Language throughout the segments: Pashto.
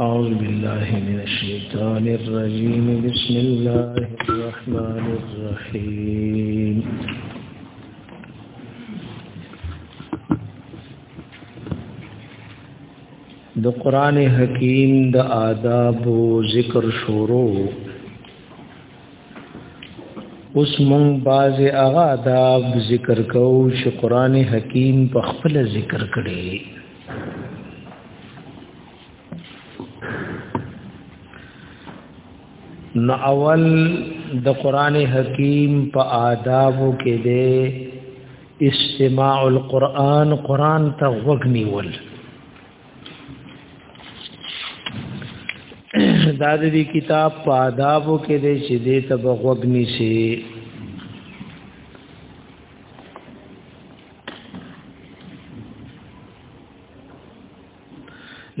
أعوذ بالله من الشيطان الرجيم بسم الله الرحمن الرحيم د قران حکیم د آداب او ذکر شروع اوس مونږ باز هغه آداب ذکر کوو چې قران حکیم په خپل ذکر کړي نو اول د قران حکیم په آدابو کې دی استماع القرآن قرآن ته وغنیول دا د دې کتاب په آدابو کې دی چې دې ته بغوګنی شي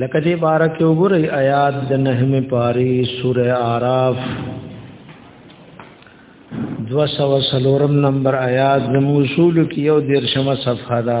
لکه دې بارک یو ګورې آیات د نهمه پاری سوره আরাف 200 سلورم نمبر آیات د موصول کې یو دیرشمه صفحه ده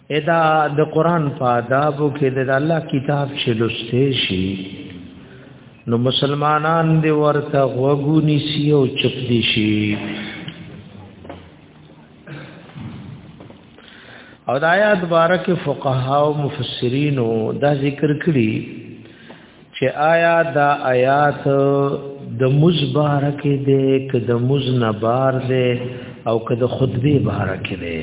ادا د قران په آدابو کې د الله کتاب چې لسته شي نو مسلمانان دی ورته غوګونی سی او چپ دی شي او د آیات بارک فقها او مفسرین دا ذکر کړي چې آیا دا آیات د مزبارک دی که د مزنبار دی او که د خطبه بارک دی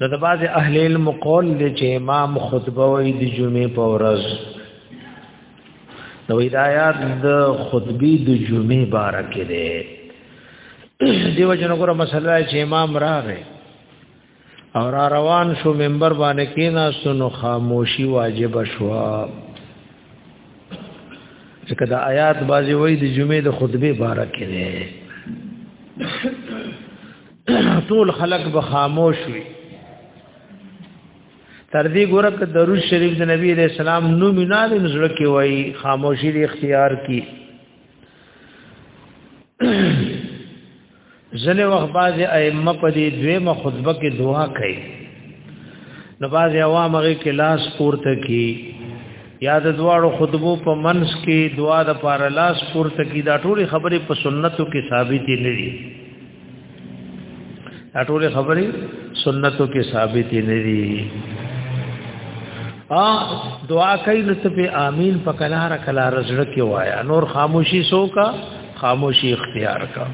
دا د بعض اهل علم قول دی چې امام خطبه وایي د جمعې په ورځ نو ہدایات د خطبه د جمعې بارکه دی دیو جن وګوره مسله چې امام راغی او را روان شو منبر باندې کینا سن خاموشي واجب شو ځکه دا آیات بازی وای د جمعې د خطبه باره کې ده ټول خلق به خاموش وي تر دې ګوره ک درود شریف د نبی علیہ السلام نو مینا د نزل کې وای خاموشي د اختیار کی ځنې وخت بعضې ائمه په دې دویمه خطبه کې دعا کوي نو بعضې عوام هغې کې لاس پورته کړي یا د دواړو خطبو په منځ کې دعا د پاره لاس پورته کړي دا ټولې خبرې په سنتو کې ثابتې نه دي دا ټولې خبرې سنتو کې ثابتې نه دي ا دعا کوي نو ته په امين په کلار کلار زړه کې وایا نور خاموشي سوکا خاموشي اختیار کا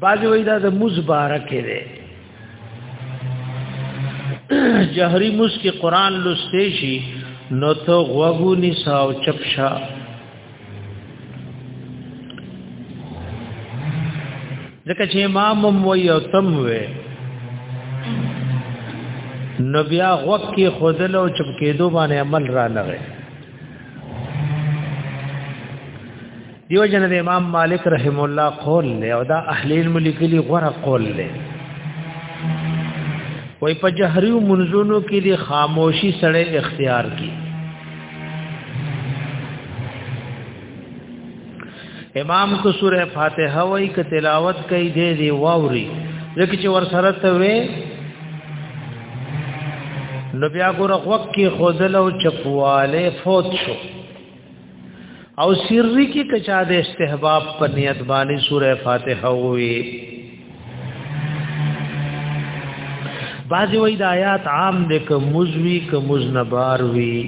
باج وای دا د مزبارک دی جهري مس کې قران لسته شي نو ته غوغونی ساو چپشا ځکه چې امام مو یو تم وې نو بیا غوږ کې خودل او چپ کېدو باندې عمل را نه غي دیو جن د امام مالک رحم الله قول له او دا اهل علم لیکلي غره قول له وای په جهري منځونو کې د خاموشي سره اختیار کی امام کو سوره فاتحه وای ک تلاوت کوي دی دی واوري ځکه چې ور سره ته وې نو بیا ګوره وخت کې خودل او چپواله فوت شو او سری کې کچا د استحباب په نیت باندې سوره فاتحه وې بعضی وای د آیات عام د ک مزوی ک مزنبار وی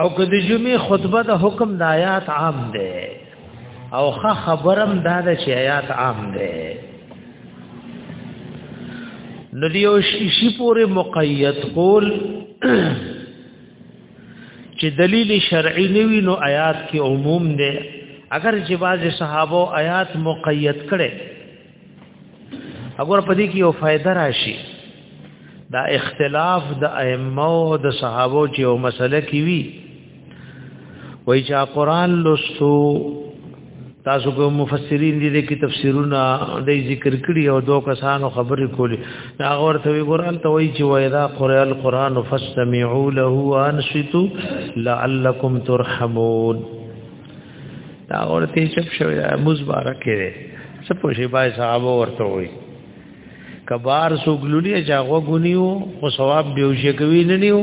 او که د جمعې خطبه د حکم د آیات عام ده او خه خبرم دا د چې آیات عام دی نو دیو شی پورې مقید کول چې دلیل شرعي نیوی نو آیات کې عموم دی اگر چې بعض صحابه آیات مقید کړي اګور په دې کې یو فائدہ راشي دا اختلاف د ائمه او د صحابه چې یو مسله کې وی وای چې قرآن لوستو تاسو کو مفسرین دي د کی تفسیرونه د ذکر کړي او دوه کسانو خبرې کولې دا غور ته ګورال ته وای چې وای دا قرآن القرآن فاستمعوا له وانصتوا لعلکم ترحمون دا ورته چپ شوی دا مزبارک دی څه پوښي بای صاحب ورته وي کبار سو ګلونی چا غوګونیو او ثواب دیو شي کوي نه نیو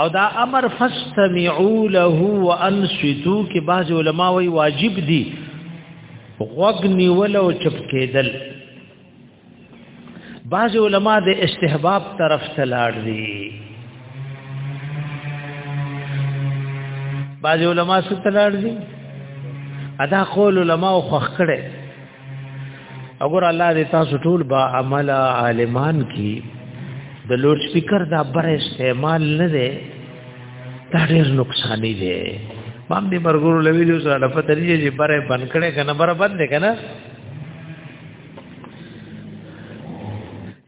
او دا امر فاستمعوا له وانصتوا کې بعض علما وی واجب دي غوګ نیول او چپ کېدل بعض علما د استحباب طرف ته لاړ دي بعض علما ست لاړ دي ادا قول علما او خوخ کړي اگر الله دې تاسو ټول با عمل عالمان کی د لوډ سپیکر دا بر استعمال نه دی دا ډېر نقصان دی مام دې مرګور لوي له سره لفظ لري چې بره بند کړي کنه بره بند کنه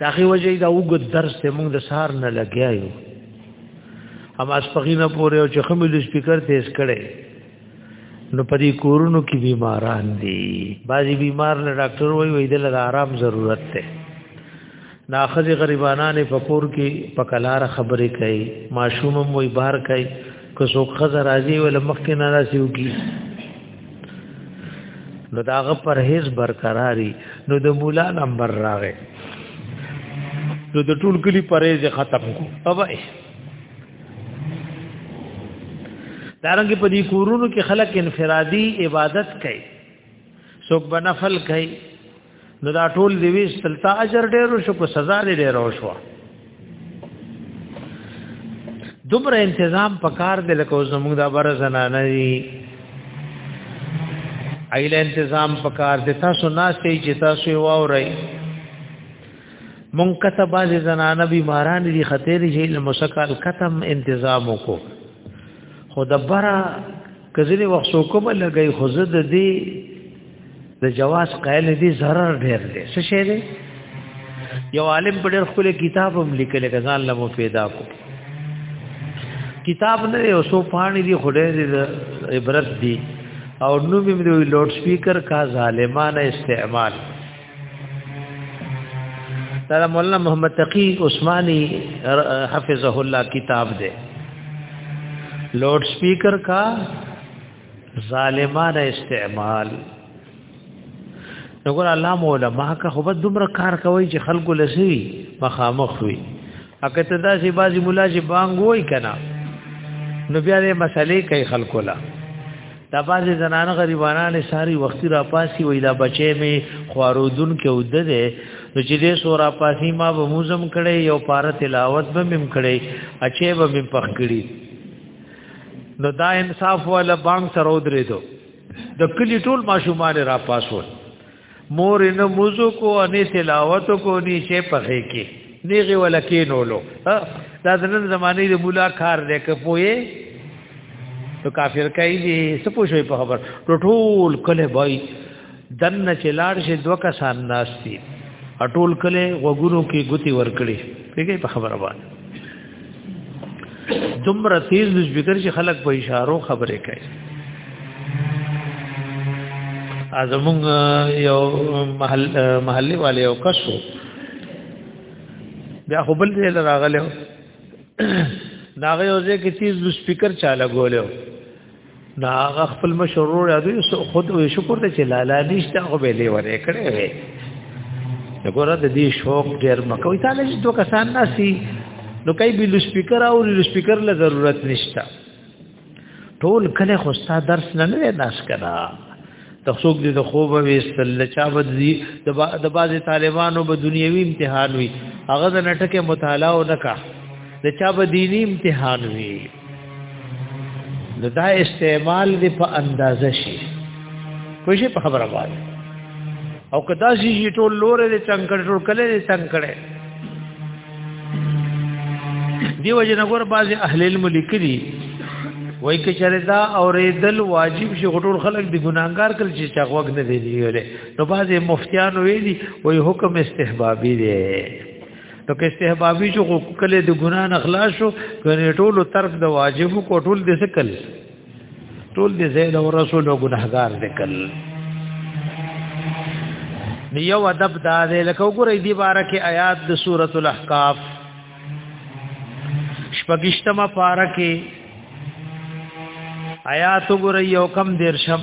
دا خي وجه دا وګ درس ته موږ د سار نه لګیایو هم اس پغینه پورې او چې خمل سپیکر تیز کړي نو پدې کورونو کې بیماران دي بعضی بیمار نه ډاکټر وایي وایي د آرام ضرورت ده دا خزي غریبانان په کور کې په کلار خبرې کوي ماشوم مو بار کوي که څوک خزه راځي ول مخکې نه راسیو کی نو داغه پرهیز برقراري نو د مولا نمبر راغې نو د ټول کلی پرهیز ختم کو اوبای دارنګ په دې کورونو کې خلک انفرادي عبادت کوي څوک به نفل کوي نو دا ټول دی وی سلطا اجر ډیرو شو کو سزا دې ډیرو شو دومره تنظیم پکار دی لکه زموږ دا بر زنانه دی ایله تنظیم پکار دی تاسو ناشته چې تاسو واورئ مونږ کته باز زنانه بیماران دي خطر شي له مسکل کتم تنظیم وکړو خو دبره کزنی وخت سو کومه لګي خو زه د دې د جواز قائل دي zarar ډېر دی څه شي دی یو عالم په ډېر خپل کتاب هم لیکل غزان له مفیدا کو کتاب نه یو سو پانی دی خو ډېر عبرت دی او نو به د لوډ سپیکر کا ظالمانه استعمال دا مولانا محمد تقی عثماني حفظه الله کتاب دی لوډ سپیکر کا ظالمانه استعمال نګور الله مولا ما کا خو بد دومره کار کوي چې خلکو لسی مخامخ وي اګه ته دا چې بازي مولا چې بانګ وای کنه نو بیا دې مسلې کوي خلکو لا دا بازي زنان غریبانان ساری وختي را پاسي وې دا بچې می خوارودن کې ود ده نو چې دې سورا پاسي ما به موزم کړي یو پار تلاوت به مم کړي اچې به مم پخ کړي نو دا انصاف ولا بانګ سره ودرې دو د کلی ټول ماشومان را پاسول مور نه موزو کو ان تلاوت کو ني شي پخې کې نیغه ولکې نولو دا زنن زمانه د مولا کار دی که پوي تو کافر کوي دي سپو شوي په خبر ټول کله بای دن چلاړ شي دوه کسان ناشتي ټول کله وګورو کې ګوتی ورکړي پیګه په خبره باندې دومره تیز د سپیکر چې خلک په اشارو خبرې کوي ازمون یو محل محلي والي او کسو بیا خو بل ځای راغلو دا غي اوځه کې تیز د سپیکر چاله ګولیو دا هغه خپل مشرور یادو یو خود وې شکر ته چې لالا نشته خو به لې ورې کړې وې وګوره د دې شوق ډېر مکوې تعالی چې دوه کسان ناسي نو کوي بل سپیکر او بل سپیکر له ضرورت نشته ټول کله خو ستا درس نه نه ناش کړه تخصوص دې د خوب وېستل چا بدلی د بازي طالبانو به دنیوي امتحان وي هغه د نټکه مطالعه او نکا د چا به دینی امتحان وي د دا استعمال دې په اندازه شي کوشي په خبره باندې او کدا شي ټول لور دې څنګه کنټرول کړي څنګه کړي دیو جنګور بعضی اهل علم لیکلي وای کې چره دا اوریدل واجب شي غټور خلک دی ګناګار کړ چې چاغوګ نه دی ویلې نو بعضی مفتیان ویلي وای حکم استحبابي دی نو کې استحبابي چې کله د ګنا نه خلاص شو کنه ټول طرف د واجب کو ټول د سکل ټول دې زید او رسول او ګناهګار ذکر یو ادب دا دی لکه وګورئ دی بارکه آیات د سورۃ الاحقاف شپږشتمه پارکه آیات وګورئ یو کم دیرشم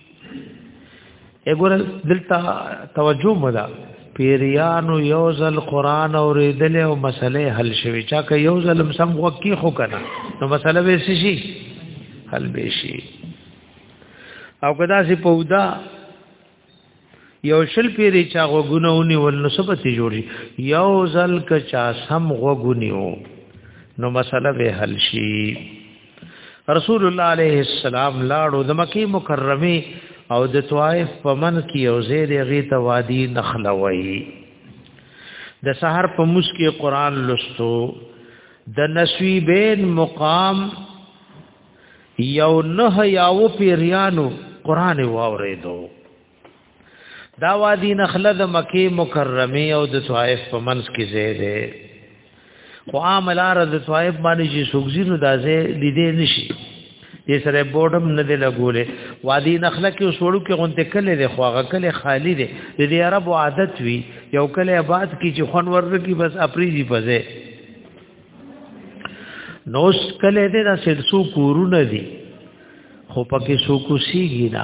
وګوره دلته توجه مدا پیریانو یو ځل قران اوریدل او مسلې حل شوي چا که یو ځل سم وکی خو کنه نو مسله به شي حل به شي او کدا سي پودا یو شل پیری چا غوګونونی ول نو سبته جوړي یو ځل ک چا سم غوګونیو نو مسله به حل شي رسول الله عليه السلام لاړو د مکی مکرمه او د طائف په من کې یو زیر غی ته وادي نخلوي د سحر په مسکی قران لستو د نسویبین مقام یو نه یاو پیریانو قران واوریدو دا وادي نخله د مکه مکرمه او د طائف په منځ کې ځای دی خو عام لار د طائف باندې چې سوګزي نو دازه لیدې نشي یې سره بورډم نه دی لګولې وادي نخله کې وسوړو کې غونته کله دی خو هغه کله خالی دی د دې عرب عادت وی یو کله آباد کې چې خون ورته کې بس اپریزي پځه نو کله دې دا سړسو کورونه دي خو پکې سو کوسیږي نه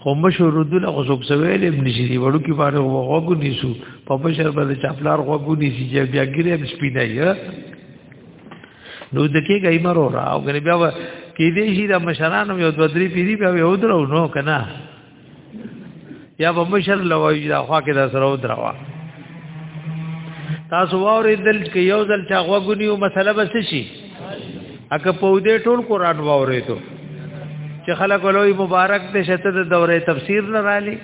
خو مشو ردول خو څوک سویل ابن شری وړو کې باندې وغوګو نیسو په بشر باندې چاپلار وغوګو نیسی چې بیا ګیره سپینه یا نو د کې گئی مرو را او غنی بیا کې دې شي د مشرانو یو دوه درې پیری بیا یو درو نو کنه یا په مشر لوي دا خوا کې دا سره ودروا تاسو ووري دل کې یو ځل چا غوګونیو مسله بس شي اکه په دې ټول قران وورې ته چې خلک ولوي مبارک دې شته د دوره تفسیر نه رالي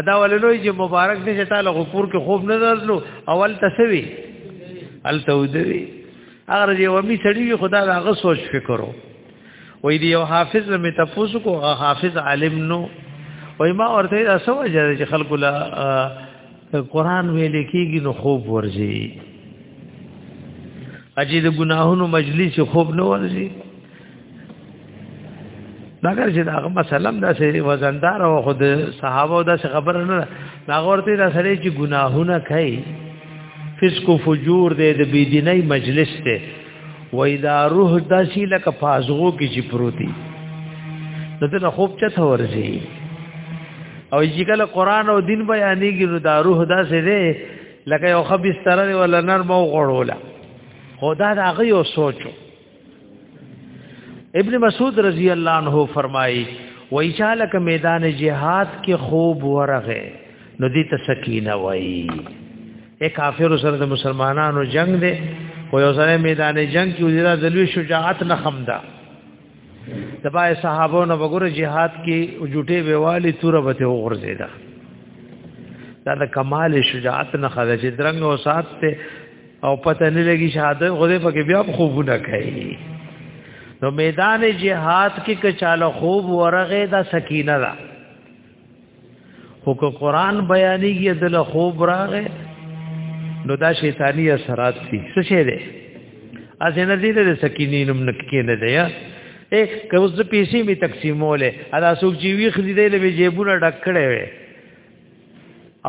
ادا ولوي چې مبارک دې شته له غفور کې خوب نه درلو اول تسوي ال تودوي اگر دې ومي سړي خدا دا غ سوچ فکرو وې دې یو حافظ مې تفوس کو حافظ عالم نو وې ما ورته اسو جره چې خلکو لا قرآن ویل کېږي نو خوب ورځي اجي د ګناهونو مجلس خوب نه ورځي مګر چې دا مثلا داسې وزندار او خود صحابه داسې خبر نه دا ورته دا سړی چې ګناهونه کوي فسق او فجور دې د بيدینۍ مجلس ته وای دا روح داسې لکه پازغو کې چې پروتي دته نه خوب چته ورځي او چې کله قران او دین بیانېږي نو دا روح داسې دی لکه یو خبيس ترې ولا نرم او غړوله خدا دا غي او سوچو ابن مسعود رضی الله عنه فرمایي وای چاله ک میدان جهاد کې خوب ورغه نو دې ته سکینه وای اے کافر سره د مسلمانانو جنگ دی خو یو سره میدان جنگ کې وزرا دلوي شجاعت نه خمدا دبا صحابو نو وګوره jihad کې جوټي ویوالي تور وته وغورځیدا دا د کمال شجاعت نه خدا چې درنګ او سات ته او پته نه لګي شهادت غوډه پکې بیا خوبونه کوي نو میدان جهاد کې کچاله خوب ورغه دا سکینه ده خو که قران بیانېږي دل خوب راغې نو دا شیطانی اثرات دي څه شه ده ازنه دې د سکینین هم نکې نه ده یا اے که اوس پیسې می تقسیمولې ادا سوق جیوی خدي دې له جیبونه ډکړې وې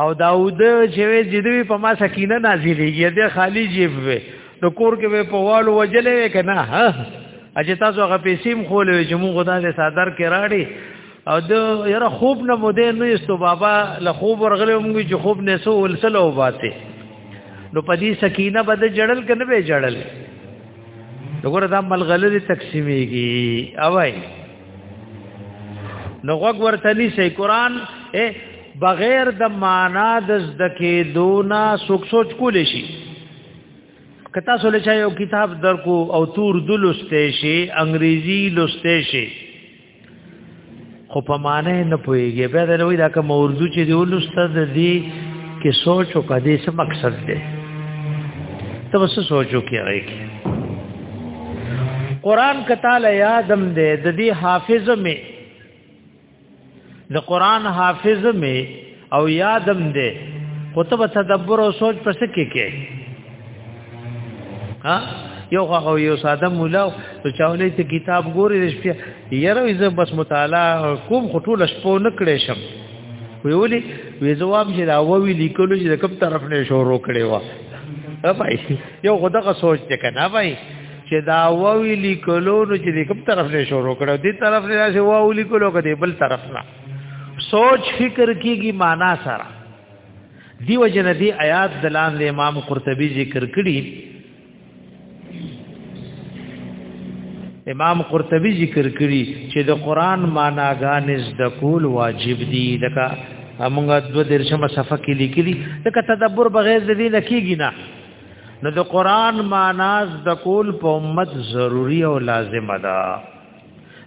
او داود چې وې چې دوی په ما سکینه نازلېږي د خالی جیب وې نو کور کې به په والو وجلې وې کنه ها اجه تاسو هغه پیسې م خولې چې مونږ خدای دې صادر کې راړي او د یره خوب نه مو دې نه استو بابا له خوب ورغلې مونږ چې خوب نه سو ولسله وباته نو پدی سکینه بد جړل کنه به جړل وګوره دا ملغلری تقسیمیږي اوای نو وګ ورته ني سي قران اے بغیر د معنا د زده کېدو نه سوک سوچ کول شي کتا سول چا یو کتاب درکو او تور دلسته شي انګریزي لسته شي خو په معنی نه پويږي به دا وی دا کوم اردو چې دی ولسته د دې کې سوچ او کدي څه مقصد دی ته وسه سوچو کې راځي قران کتاله یادم دې د دې حافظ مې د قران حافظ می او یادم دې کتب تدبر او سوچ پس کې کې ها یو خو یو ساده مولا ته چاولې ته کتاب ګوري رښتې یره زه بس مطالعه کوم خټول شپو نکړې شم ویولي وی جواب چې دا وی لیکلو چې کوم طرف نه شروع کړي وا بھائی یو خدغه سوچ ته کنه بھائی چې دا ووی لیکلو نو چې د کوم طرف نه شروع کړو دې طرف نه چې وو لیکلو کده بل طرف نه سوچ فکر کیږي معنا سره دیو جن دی آیات دلان د امام قرطبي ذکر کړي امام قرطبي ذکر کړي چې د قران معناګان زده کول واجب دي لکه موږ د درشمه صفحه کې لیکلي لکه تدبر بغیر د دې لکېږي نه نو د قران معناز د کول په امت ضروری او لازم ده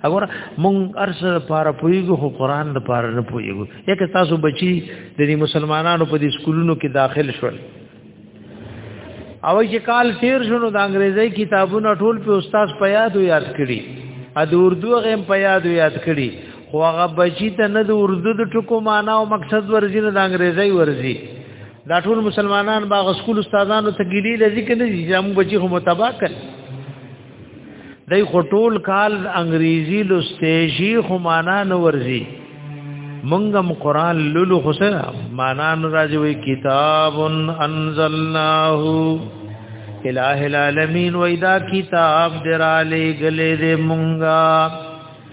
اگر مون ارس لپاره پویګو خو قران لپاره نه پویګو یک تاسو بچی د دې مسلمانانو په دې سکولونو کې داخل شول او چې کال تیر شونو د انګریزي کتابونو ټول په استاد په یاد او یاد کړي ا د اردو غیم په یاد او یاد کړي خو هغه بچی ته نه د اردو د ټکو معنی او مقصد ورزینه د انګریزي ورزینه دا ټول مسلمانان با غسکول استادانو ته ګیلی لذي کنه چې زمو بچي هم تبا کړ دای خټول کال انګریزي لستېشي خو معنا نه ورزي منګم قران لولو خو سره معنا نه راځي وي کتاب انزلناه الہ العالمین و ادا کتاب درا لے گلے دے منگا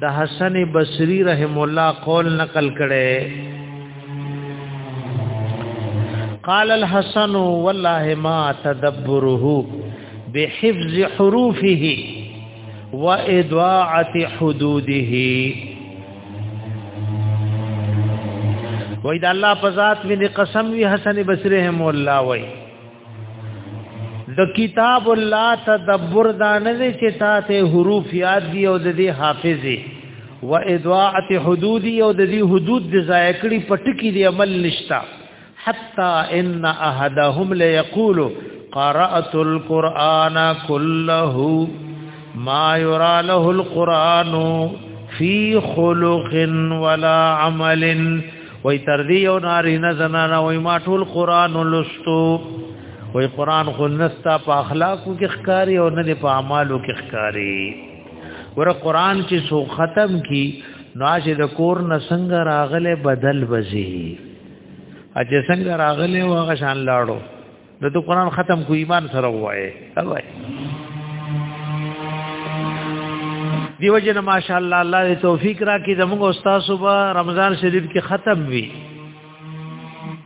د حسن بصری رحم الله قول نقل کړي قال الحسن والله ما تدبره بحفظ حروفه واضاعه حدوده وای دا الله په ذات می قسم وی حسن بصری هم الله وای د کتاب الله تدبر دا نه دی چې تا ته حروف یاد دی او د دې حافظه و اضاعت حدود او د دې حدود د ضایع کړي پټکی دی عمل نشتا حتا ان احدهم ليقول قرات القران كله ما يرى له القران في خلق ولا عمل وای تر دې یو نارینه زنانه وای ما ټول قران ولستو وای قران خو نستا په اخلاقو کې ښکاری او نه په اعمالو کې ښکاری ور قران چې سو ختم کی ناش د کور نه څنګه راغله بدل وزي اجه څنګه راغله واغه شان لاړو د دې قران ختم کو ایمان سره وایي وایي دیو جن ماشاءالله الله دې توفیق راکړي زموږ استاد صبح رمضان شریف کې ختم وی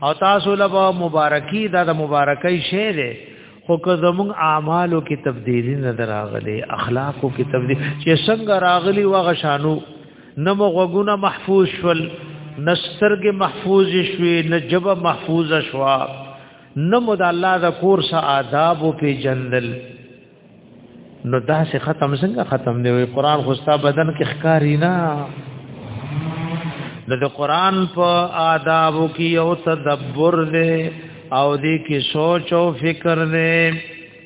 او تاسو له مبارکي دا د مبارکۍ شی دی خو که زموږ اعمالو کې تبدیلی نه دراغلي اخلاقو کې تبدیل چې څنګه راغلي وغه شانو نه مغوګونه محفوظ شول نسترګ محفوظ شوي نه جبه محفوظ شوا نه مو د الله د کور سره آداب او پیجندل نو دا سه ختم څنګه ختم دی وی قران خو ستا بدن کې ښکاری نه نو د قران په آداب کې او تدبر دی او دې کې سوچ او فکر دی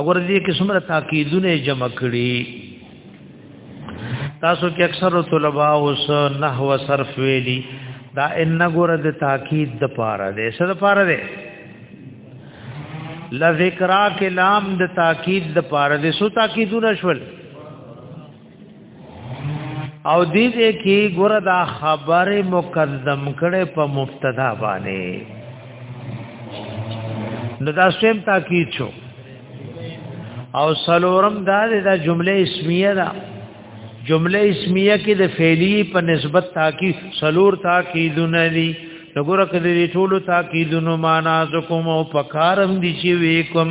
اگر دې کې څومره تاکیدونه جمع کړي تاسو کې اکثر طلباء اوس نحو صرف ویلي دا ان ګور د تاکید د پاره دې څه د پاره دې لذکرا کلام د تاکید د پاره دې سو تاکیدونه شول او دې دې کې ګور دا خبره مقدم کړي په مبتدا باندې نو دا سیم تاکید شو او سلورم دا دا جمله اسمیه ده جمله اسمیه کې د فعلی په نسبت تاکید سلور تاکیدونه دي نګوره کدی ټولو تاکیدونو معنا زکوم او پکارم دي چې ویکم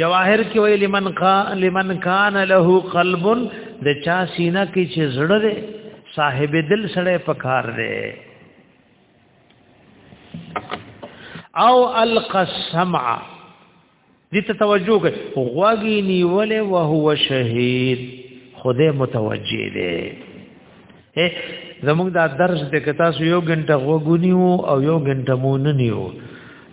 جواهر کې وی لمن کان لمن کان له قلب د چا سینه کې چې زړه ده صاحب دل سره پکار ده او القسم دې ته توجه کړئ غوږی نیولې او هو شهید خدای متوجه دی زموږ دا درس د کتاسو یو غنټه غوګونیو او یو غنټه موننیو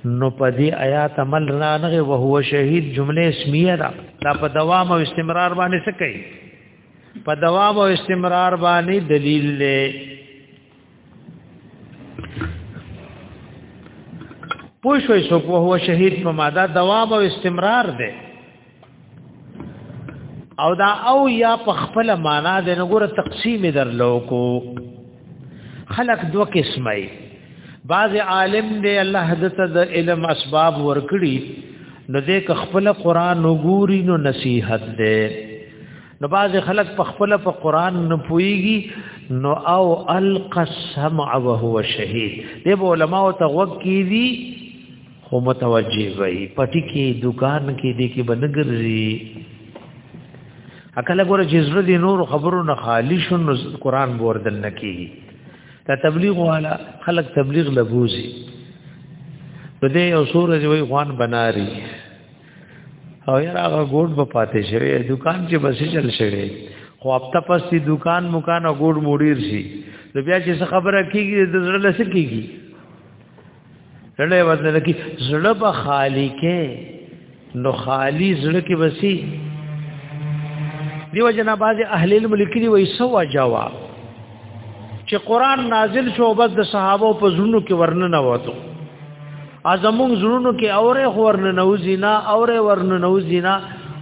نو په دې آیات عمل نه نه او هو شهید جمله اسمیه ده دا په دوام او استمرار باندې څه کوي په دوام او استمرار باندې دلیل له پوښوي سو په هو شهید په ماده دوام او استمرار ده او دا او یا په خپل معنا د نګور تقسیم درلو کو خلق دو قسمه بعض عالم دی الله د علم اسباب ورکړي نو دې ک خپل قران وګوري نو نصیحت دی نو بعض خلق په خپل په قران نه پويږي نو او القسم وهو شهید دې علماء ته وګ کی دي خو متوجي وي پټي کې دکان کې دې کې بنګرځي اکل ګور چې زړه دې نور خبرو نه خالی شون قرآن بوردن نه کیږي دا تبلیغ والا خلق تبلیغ لبوزي په دې او سور دې وي خوان بناري او یار هغه ګوډ په پاتې شوی دکان چې بسې چل شوی خو اپتا پس دی دکان مکان او ګوډ موډیر شي نو بیا چې خبره کیږي د زړه لسه کیږي لړې ورته لکه زړه به خالی کې نو خالی زړه کې وسی دیو جنا باز اهل الملک دی وای سو جواب چې قران نازل شو بس د صحابه په زړونو کې ورننه وته ازمون زړونو کې اوره ورننه وزینا اوره ورننه وزینا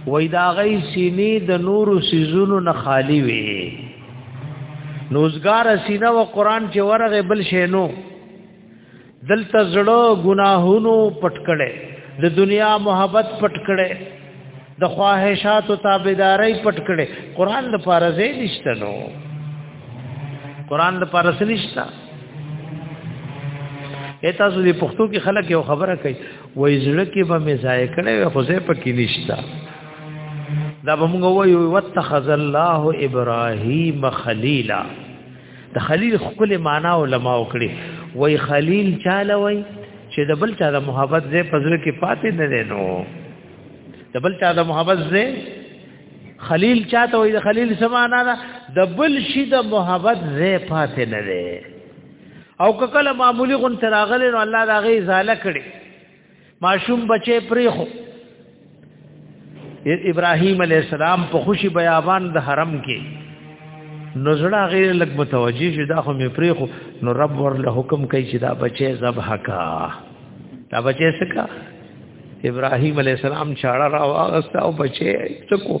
وای دا غي سینې د نورو سيزونو نه خالی وي نوزګار سینه و قران چې ورغه بل شینو دلته زړه ګناهونو پټ کړي د دنیا محبت پټ کړي د خواهشات او تابعداري پټ کړي قران د فرضې نشته نو قران د فرض نشته اته زو دي پښتو کې خلک یو خبره کوي وای زړه کې به مې ځای کړي خو زه پکې نشته دا به موږ وایو واتخذ الله ابراهیم خلیلا د خلیل خپل معنا علما وکړي وای خلیل چاله وای چې د بل چا د محبت زې پزره کې پاتې نه دی نو د بل چا د محبت زې خلیل چاته وای د خلیل سمانا ده د بل شي د محبت زې پاتې نه دی او کله معمولی غون تراغله نو الله دا غي زاله کړي ماشوم بچي پریخو ابراهيم عليه السلام په خوشي بیابان د حرم کې نزړه غیر لګ متوجي شو دا خو می پریخو نو رب ورله حکم کوي چې دا بچي ذبح کا دا بچي سکا ابراهيم عليه السلام چاړه را واغسته او بچي څکو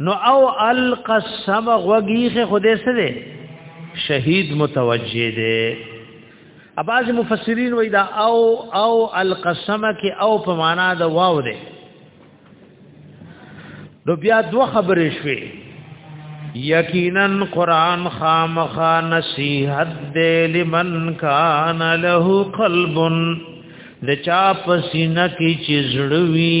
نو او القسم غوګیخه خدای سره شهید متوجه دی اباظ مفسرین وای دا او او القسم کې او په معنا د واو دی نو بیا دوه خبرې شوې یقینا قران خامخا نصیحت دې لمن کان له قلبن د چا پسینه کې چې زړوي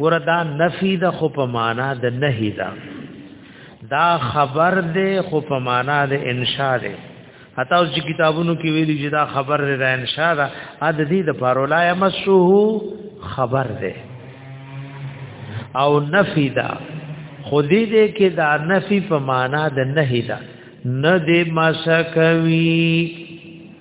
ګور دا نفی د خو په معنا د نهی دا دا خبر ده خو په معنا د انشاء ده حتی اوس چې کتابونو کې ویلي چې دا خبر ده د انشاء ده ا د دې د پارولا یمسوه خبر ده او نفی دا خو دې دې کې دا نفی په معنا د نهی دا نه دې مسکوي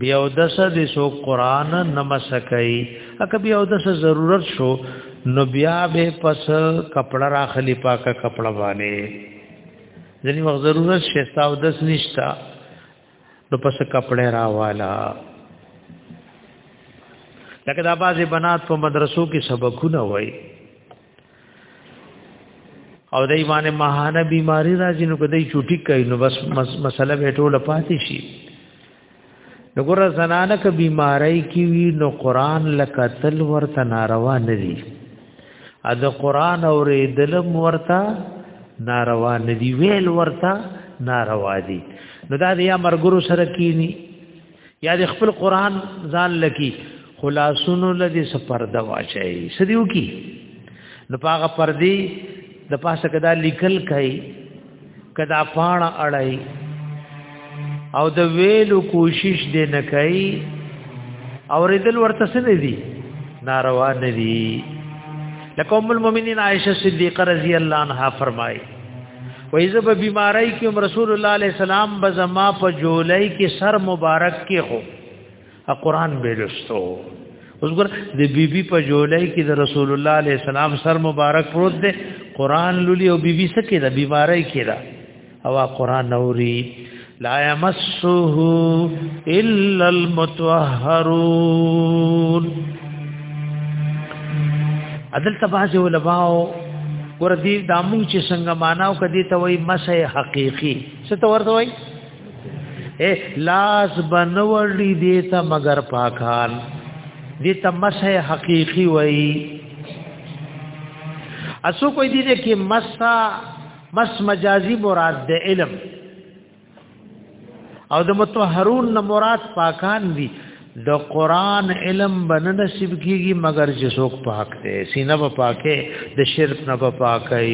بیا او دس د سو قران نمسکای اک بیا او دس ضرورت شو نو بیا به پس کپڑا را خلی پاکه کپڑا باندې ځنی وخت ضرورت شتا او دس نشتا نو پس کپڑا را والا لکه دا بازي بنات په مدرسو کې سبقونه وای او د ایمان ماهانه بیماری راځي نو کدی چټی کوي نو بس مسله به ټوله پاتې شي نو ګره زنانه ک بیماری کی وی نو قران لکه تل ورته ناروا نه دي ا د قران اورې دلم ورته ناروا نه دی ویل ورته ناروا دی نو دا د یا مرګرو سره کینی یا د خپل قران ځان لکی خلاصونو لدی سپرده واچي سدیو کی نو پاغه پردی د پاسه کدا لیکل کای کدا پاڼه اړای او د ویلو کوشش دې نه کای او ردل ورته سره دی ناروا نه دی لکه ام المؤمنین عائشه صدیقه رضی الله عنها فرمایي وایزه په بیماری کې رسول الله علیه السلام به زما په جولای کې سر مبارک کې خو ا قران به لستو اوس ګور د بیبي بی په جولای کې د رسول الله علیه السلام سر مبارک پروت دی قران لولي او بیبي بی سکه د بیماری کې دا او قران نوري لا يمسه الا المتطهرون عدل تباز علماء ور دي دامو چې څنګه ماناو کدي ته وای مسه حقيقي څه ته ورته وای اے لاس بنوړي دي ته مگر پاکان دي ته مسه حقيقي وای اسو کوئی دي کې مسا بس مجازي مراد د علم او د متطهرون نه مراد پاکان دي د قران علم بن نصیب کیږي مگر چې څوک پاک دی سینه په پاکه د شرک نه په پاکي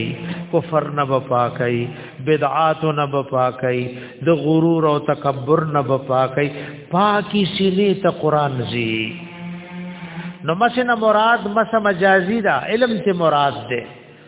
کفر نه په پاکي بدعات نه په پاکي د غرور او تکبر نه په پاکي پاکي سینې ته قران زی نو مسنه مراد مس مجازي دا علم ته مراد ده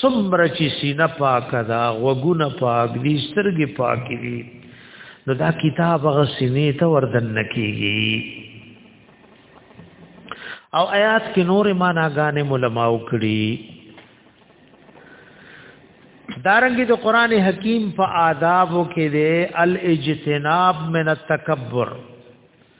سمر چی سینه پاک دا وګونه پاک دي سترګې پاک دي نو دا کتاب هغه سینې ته وردن نکیږي او آیات کې نور معناګانې علماء کړي دارنګي د قران حکیم په آدابو کې دی الاجتناب من التکبر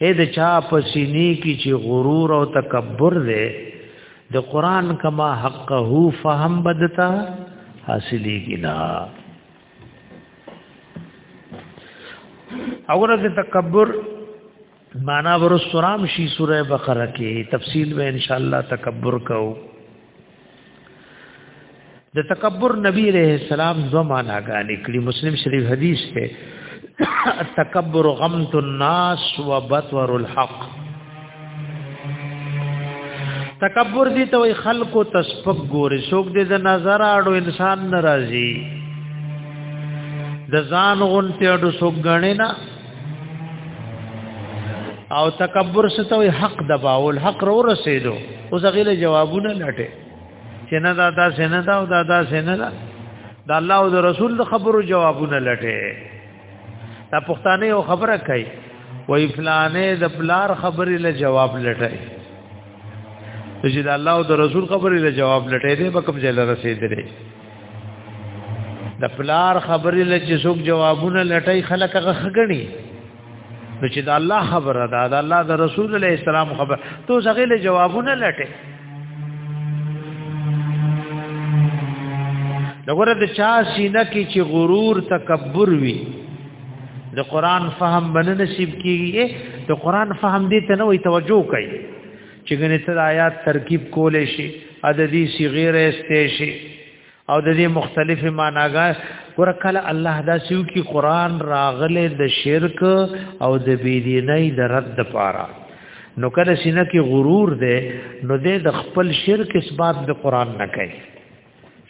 اې د چا پسینی کی چې غرور او تکبر دی د قران کما حقه فهم بدتا حاصلې گنا اور د تکبر معنا ورسرام شي سوره بقره کې تفصیل به ان شاء الله تکبر کوو د تکبر نبی علیہ السلام دو معنا غانې کړي مسلم شریف حدیث ته تکبر غمت الناس وبطر الحق تکبر دي ته خلق او تسبق ګوري څوک دې د نظر اړو انسان ناراضي د ځان غونته اډو څوک غنې نه او تکبر ستوي حق دباول حق رو رسیدو اوس غیله جوابونه لټه چې نه دا دا سینه دا او دا دا سینه دا د الله او د رسول د خبرو جوابونه لټه دا پښتانه یو خبره کوي وای فلانه د پلار خبرې له جواب لټه چې د الله او د رسول خبرې له جواب لټه دې بکم جل رسیدلې د پلار خبرې لچې څوک جوابونه لټای خلک غخګنی نو چې د الله خبره ده د الله د رسول الله اسلام خبره تو څنګه له جوابونه لټه دغه د چا سینه کې چې غرور تکبر وي د قران فهم بن نصیب کیږي د قران فهم دې ته نه وي توجه کوي چې ګنې ته آیات ترکیب کولې شي عددي صغیر استې شي او د دې مختلف معناګان ور کله الله دا سیو کی قران راغله د شرک او د بيدینۍ د رد لپاره نو کله سینه کې غرور ده نو د خپل شرک اثبات د قران نه کوي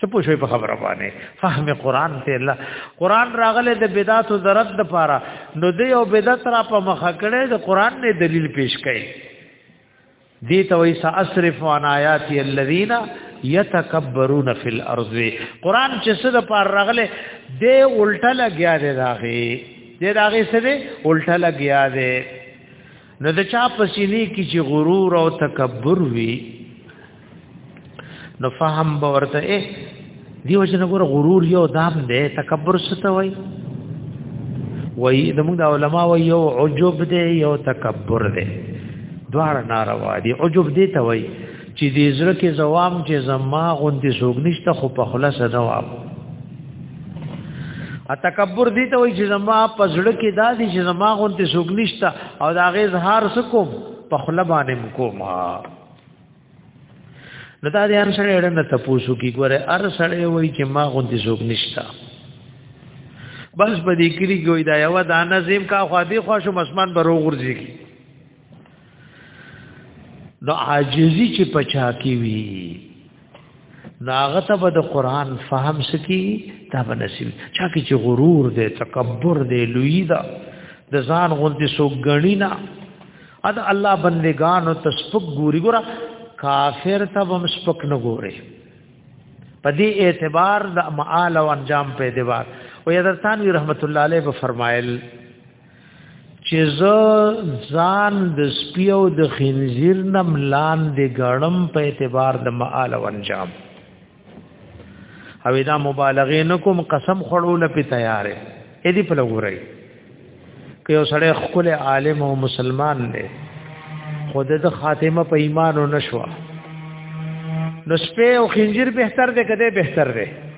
څه پوښوي په خبره باندې فهم قران ته الله قران راغله د بدعت او ضرب د پاره نو دی او بدعت را په مخ کړه د قران نه دلیل پیش کړي دی ته وایي ساسرف عن آیات الذین یتکبرون فی الارض قران چې څه د پاره راغله دی الټه لګیا دی راغی دی راغی څه دی الټه لګیا دی نو د چا په سینې کې چې غرور او تکبر وي نو فهم به ورته اے دیو چې نګور غرور یو دام دی تکبر څه ته وای وای د موږ د علما وای یو عجب دی یو تکبر دی دوار ناروا دی عجب دی ته وای چې دې زړه کې زوام چې زما غوندې څوک نشته خو په خلاص جواب ا تکبر دي ته وای چې زما په زړه کې دا دي چې زما غوندې څوک نشته او دا غي اظهار سکوم په خلا باندې مکوما نو دا دې هر سره اړه نه تاسو کې ګوره هر سره وای چې ما غوندې څوک نشته بس په دې کې ګوي دا یو دانه زم کا خو دې خوشو مسمان برو غورځي نو عاجزی چې پچا کی وی ناغه ته به د قران فهم سکی دا به نصیب چا کی چې غرور دی تکبر دی لوی دا د ځان غونډې سو غنی نه اد الله بندگان او تسبق ګوري ګورا کافر ته هم سپک نه ګوري په دې اعتبار د معال او انجام په اعتبار او یذرتان رحمت الله علیه فرمایل چې زه ځان د سپیو د خنزیر نم لاندې غړم په اعتبار د معال او انجام او دا مبالغه نکوم قسم خړول په تیارې اې دې په لګورای که یو سړی خپل عالم او مسلمان دی خود د خاتمه په ایمان او نشوا نو سپیو خنزیر بهتر دی کده بهتر دی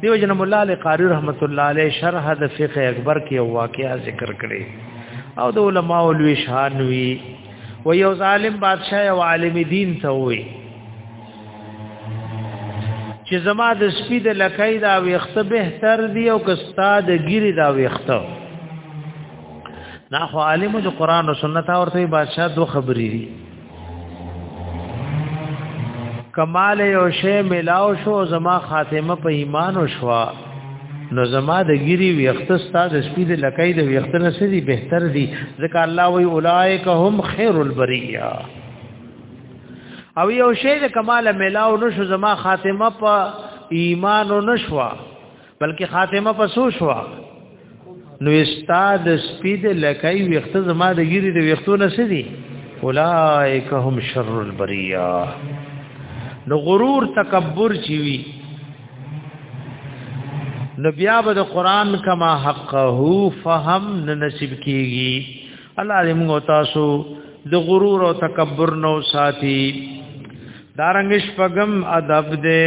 دیو جن مولا علی قاری رحمت الله علیه شرح د فقه اکبر کې واقعا ذکر کړي او د علماء لوی شان وی و یو ظالم بادشاہ او عالم دین ته وی چې زما د سپی د لکای دا ویخته بهتر دی او کستا د ګیری دا ویخته نا خو عالم د قران او سنت او ته بادشاہ دوه خبرې دي کمال یو شی ملاو شو زما خاتمه په ایمان شو نو زما د ګيري ویخت استاد سپید لکای د ویخت نسدي بهتر دي ځکه الله وی اولائک هم خیر البریه او یو شی د کمال ملاو نشو زما خاتمه په ایمان نشوا بلکې خاتمه پسو شو نو استاد سپید لکای وخت زما د ګیری د وختو نسدي اولائک هم شر البریا نو غرور تکبر چوي نو بیا به د قران کما حقه فهم نه نصیب کیږي الله دې موږ تاسو د غرور او تکبر نو ساتي دارنګ شپغم ادب دې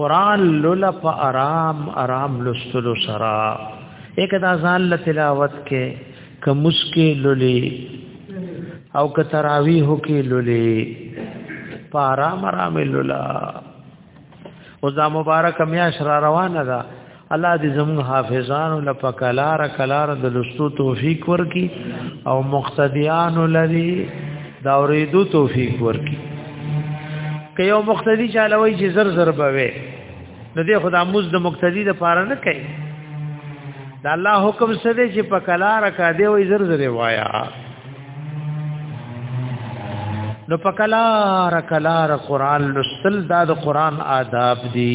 قران لولا په آرام آرام لستلو سرا یک دا ځان له تلاوت کې ک مسکه لولي او ک تراویح کې لولي په آرام آرام لولا او دا مبارک میاش را روانه ده الله دې زموږ حافظانو لپاره کلار کلار د لستو توفیق ورکي او مقتدیانو لري دا ورېدو توفیق ورکي که یو مقتدی چالوي چې زر زر بوي نو دې خدا موږ د مقتدی د پاره نه کوي دا الله حکم څه دی چې په کلار کا دی وې زر زر وایا نو په کلار کلار قران لستل دا د قران آداب دي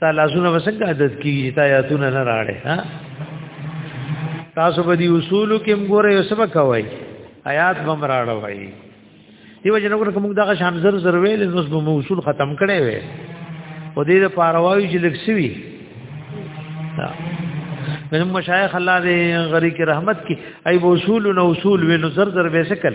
تا لاسونه وسنګ عادت کیږي تا یاتونه نه راړې ها تاسو به دي اصول کې مګوره یو سبق کوي آیات بم راړو وای دیو جن وګوره کوم دغه شان زر زر ویل نو به موصول ختم کړي وي او دې د پاروایي چې لکسوي من مشایخ الله دې غری کې رحمت کې ای اصول نو اصول وینو زر زر به سکل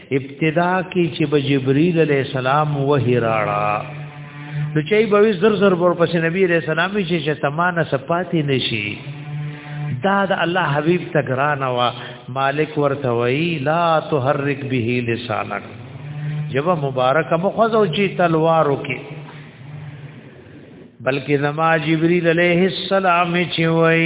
ابتدا کې چې به جبريل عليه السلام وحي راړه نو چې به زر زر ور پس نبی عليه السلام چې چې تمانه سپاتې نشي دا د الله حبيب تګران وا مالک ورته وی لا تحرك به لسانك جب مبارک مخزو چې تلوارو کې بلکې نما جبريل عليه السلام چې وی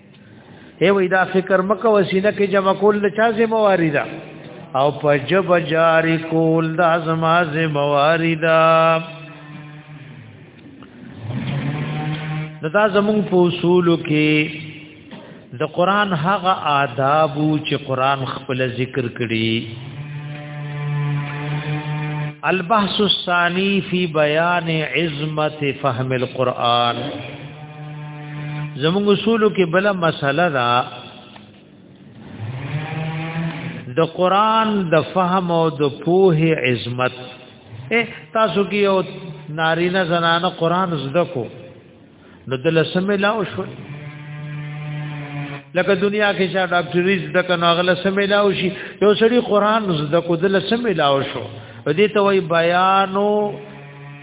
ای وای دا فکر مکه وسینه کې جمع کول د چا ذمہ واری ده او په جب جاری کول د ازما ذمہ واری ده دا زمون په اصول کې د قران هغه آداب چې قران خپل ذکر کړي البحث الثاني في بيان عظمت فهم القرآن زموږ اصول کې بل مسله ده د قران د فهم او د پوه عظمت تاسو کې یو نارینه زنانه قران زده کو نو د لسم لا او شو لکه دنیا کې چې ډاکټري زده کنه غل سم لا او شي یو سړي قران زده کو د لسم لا او شو دې ته وای بیانو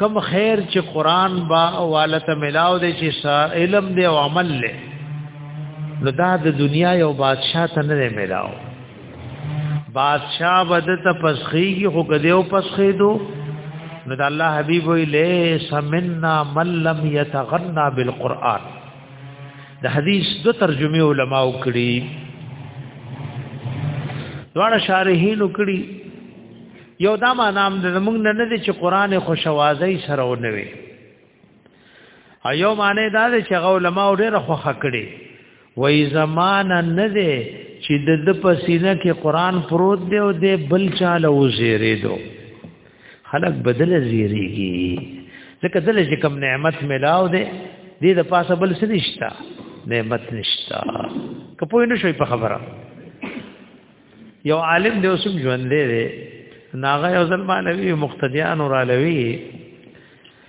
کم خیر چې قران با والت ملاو دې چې علم دې او عمل له نو دا د دنیا یو بادشاہ ته نه ملاو بادشاہ بد ته پسخیږي خو کدیو پسخیدو نو د الله حبیب وی لیس منا من لم یتغنا بالقران د حدیث دو ترجمه علما وکړي دواړه شارحین وکړي یو دا معنا هم د موږ نه نه دي چې قران خوشوازي سره ونوي ایو معنی دا دی چې علماء ډېر خوخه کړي وای زمانہ نه دی چې د د پسینه کې قران پروت دی او د بل چاله وزیری دو خلق بدل زیریږي ځکه دل چې کم نعمت ملاو دی دې د پاسه بل څه نشتا نعمت نشتا کپوی نشوي په خبره یو عالم دی اوسم ژوند دی ناغه یو ځل مالوی مقتدیان را لوي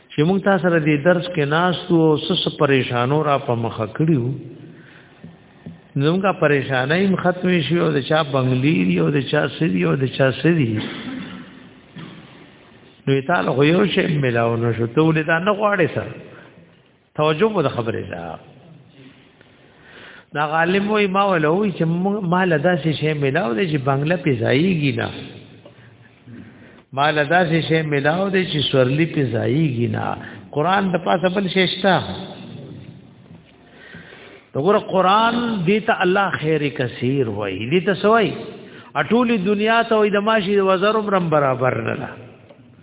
چې موږ تاسو سره دې درس کې ناس تو سس پریشانو را په مخ کړیو زموږه پریشانای هم ختم شي او د چا بنگلی دی او د چا سری او د چا سری نو تعالی غو یو شی ملاو نشو ته ولې دا نه غواړې سره توجه مو د خبرې ده دا عالم وای ما ولوي چې ما لدا سي شي ملاو دي چې بنگله پیزایږي نه ما لدا سي شي ملاو دي چې سورلی پیزایږي نه قران د پاسه بل شېشتا وګوره قران دې ته الله خیر کثیر وای دې ته سوای اټولی دنیا ته وای د ماشي وزرم رم برابر نه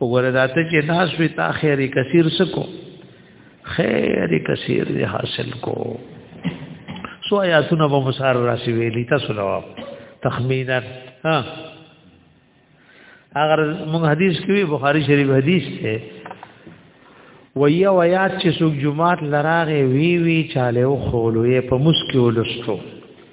وګوره دا ته چې ناس وی تا خیر کثیر سکو خیر کثیر دې حاصل کو سو آیاتونه به مسار راشي ویلی تاسو نو تخمینا ها اگر موږ حدیث کې بخاری شریف حدیث ته ویا ویات چې څوک جمعات لراغه وی وی چاله او خولوې په مسکیو لستو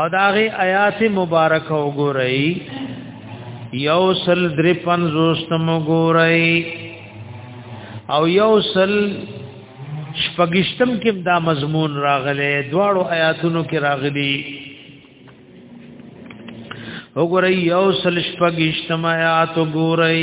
او داغه آیات مبارک وګورئ یو سل درې پنځوستم وګورئ او یو سل شپږشتم کې دا مضمون راغلی دواړو آیاتونو کې راغلی وګورئ یو سل شپږشتم آیات وګورئ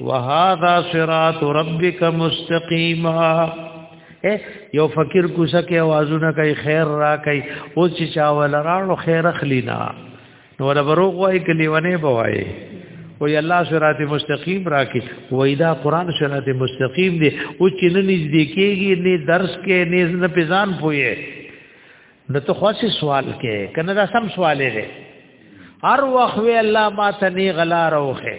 وهذا صراط ربک مستقیما یو فقیر کوسه کې आवाजونه کوي خیر را کوي او چې چا ولرانو خیر اخلینا نو ولا بروغ وای کلی ونه بوای و ی الله صراط مستقیم راکی و دا قران صراط مستقیم دی او چې نه نږدې کېږي نه درس کې نه نه پېزان پوي نو ته خاصه سوال کې کنه دا سم سوال دی هر وخت وی الله ما ته نه غلا روخه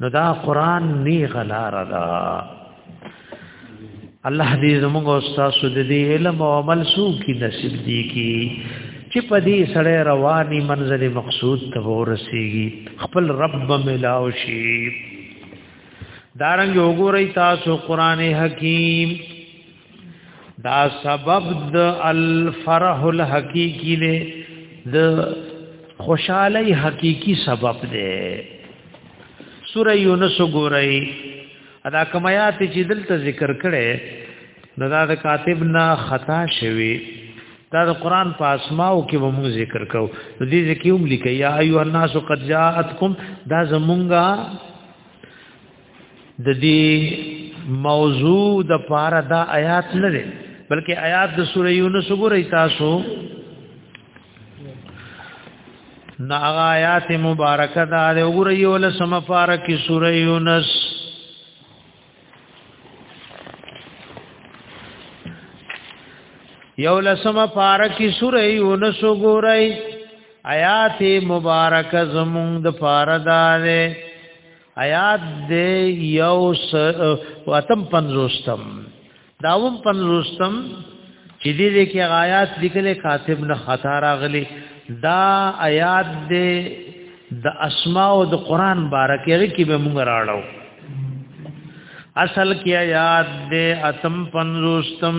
نو دا قران نی غلار دا الله دې زموږ استاد سود دې علم او عمل سو کی نصیب دي کی چې په دې سړی رواني منزل مقصود ته ورسیږي خپل رب ملاو شي دارنګ وګورئ تاسو قران حکیم دا سبب د الفرح الحقیقی له د خوشحالی حقیقی سبب دی سوره یونس ګورئ ادا کمایات چې دلته ذکر کړي نو دا د کاتب نه خطا شوی دا د قران په اسماو کې به موږ ذکر کوو د دې ځکه هم لیکي یا ایو الناس قد جاءتکم دا زمونږه د دې موضوع د پاره دا آیات نه دی بلکې آیات د سورې یونس وګورئ تاسو نا آیات مبارکه دا د وګورئ ول سم پاره کې سورې یونس یو لسم پاره کې سورې یونس وګورئ آیات مبارکه زموږ د پاره دا ده آیات دې یو س واتم پنځوستم داوم پنځوستم چې دې کې آیات لیکل کاتب نه خطا راغلي دا آیات دې د اسماء او د قران بارکه کې به مونږ راړو اصل کې آیات دې اتم پنځوستم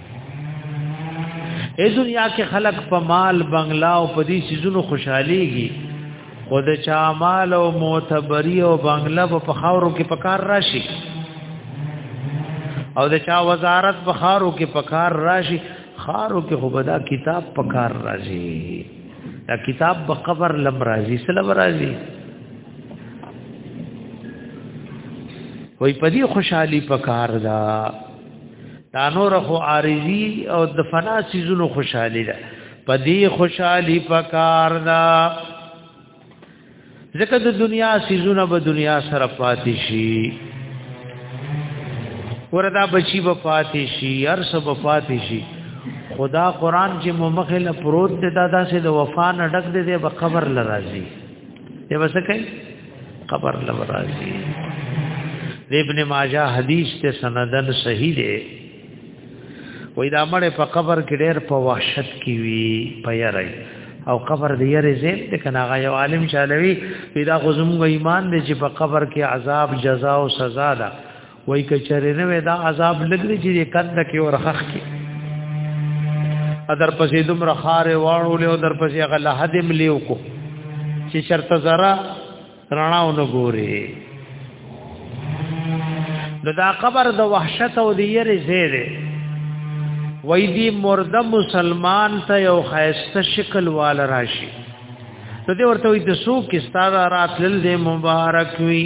اے دنیا کې خلق په مال بنگلا او په دې سيزونو خوشحاليږي او د چا مال او معتبري او بنگلا په خاورو کې پکار راشي او د چا وزارت په خارو کې پکار راشي خارو کې خو بدا کتاب پکار راځي دا کتاب په قبر لم راځي سلام راځي وای په دې خوشحالي پکار ده دا نور خو عارضی او د فنا سيزونو خوشحالي ده په دې خوشحالي پکار ده ځکه د دنیا سيزونه به دنیا سره پاتې شي وردا بچي به پاتې شي هر څه به پاتې شي خدا قران چې ممخله پروت دی دا داسې د وفا نه ډک دی به قبر لراځي دی بس کوي قبر لمرازي د ابن ماجه حدیث ته سندن صحیح دی وای دا مړ په قبر کې ډېر په وحشت کې وی پیری او قبر دې یې زین ته کنا غا یو عالم چالوي پیدا خو زموږ ایمان دې چې په قبر کې عذاب جزا او سزا ده وای کچره نه وې دا عذاب لګري چې کند کې ورخخ کې ادر پسې دومره خارې واړو له در پسې هغه له حدم لیو کو چې شرط زرا رڼاو نه ګوري نو دا قبر د وحشت او د یری زیره وای دی مرده مسلمان ته یو خیسته شکل وال راشي نو دی ورته وي د سو کې ستاره راتل دې مبارک وي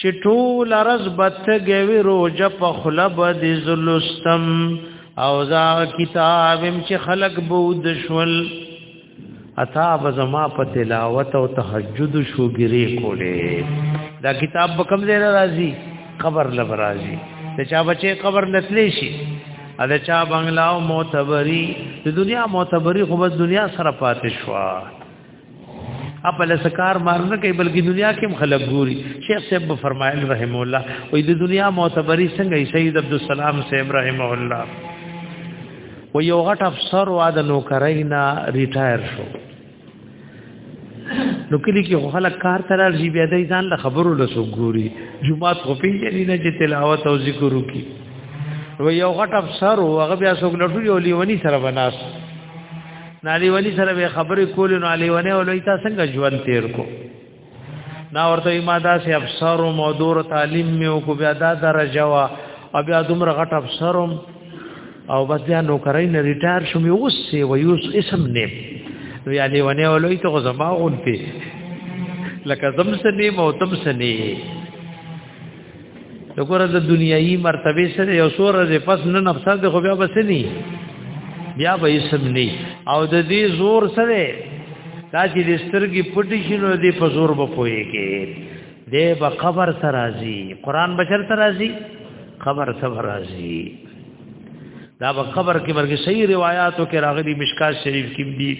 چې ټول رز بتګوي روزه په خلب دي زلستم او زا کتابم چې خلق بود شول اتا بزما په تلاوت او تهجد شوګری کولې دا کتاب په کوم ځای راځي قبر لب راځي ته چا بچي قبر لتلې شي ا د چا بنگلا او معتبري د دنیا معتبري خو بس دنیا سره پاتې شوه خپل سکار مارنه کوي بلکې دنیا کې هم خلک ګوري شیخ صاحب فرمایل رحم الله وې د دنیا معتبري څنګه سید عبد السلام صاحب رحم الله و یو غټ افسر و د نوکرینا ریټایر شو نو کلی کې خلک کار ترار جی بیا د ځان له خبرو له سو ګوري جمعه خو پیژنې نه چې تلاوت او ذکر وکي و یو غټ افسر و هغه بیا څوک لټو یو لیونی سره بناست نالی ولی سره به خبرې کولې نو علی ونه ولوي تا څنګه ژوند تیر کو نا ورته ما دا سي افسر او مودور تعلیم مې او کو بیا دا درجه وا او بیا دومره غټ افسرم او بس بیا نو کرای نه ریټایر شوم یو سي و یو اسم نیم وی علی ونه ولوي ته زما غونتی لکه زم سنی موتم سنی دغه د دنیایي مرتبه سره یو سور ورځې پس نه نفسه د خو بیا بس نه بیا به اسم نه او د دې زور سره دا چې د سترګې پټې شنو دې په زور به پويږي دې به خبر سره راځي قران بشر سره راځي خبر سره راځي دا په خبر کې مرګي صحیح روایتو کې راغلي مشکات شریف کې دي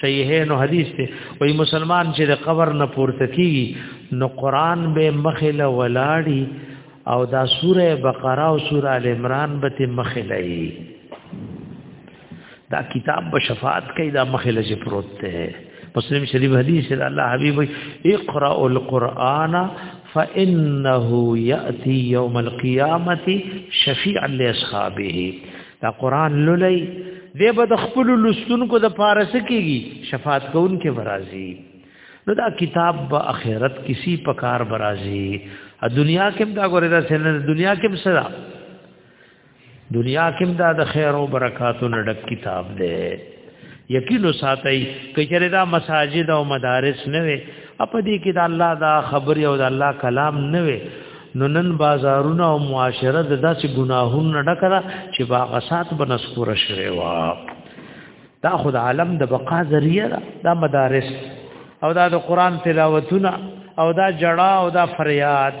صحیح نو حدیث ته وای مسلمان چې د قبر نه پورته کیږي نو قران به مخله ولاړی او دا سوره بقره او سوره ال عمران به مخله دا کتاب به شفاعت کوي دا مخې لږه پروت ده مسلم شریف حدیث ده الله حبیب اقرا القرآن فانه یاتی یوم القیامت شفیعا لاصحابه دا قران للی دی به د خپل لستونکو د پارس کېږي شفاعت کوونکې برازي نو دا کتاب به اخرت کسی پکار برازي ا دنیا کې دا ګوره دا سره دنیا کې سره دنیا کې دا د خیر او برکاتو نډک کتاب دی یقین ساتي کچره دا مساجد او مدارس نه وي اپ دې کې دا الله دا خبر او دا الله کلام نه وي نو نن بازارونه او معاشره د داسې ګناهونو نه ډکره چې باغسات بنسکور شوی وا دا خود عالم د بقا ذریعہ دا, دا مدارس او دا د قران تلاوتونه او دا جړه او دا فریاد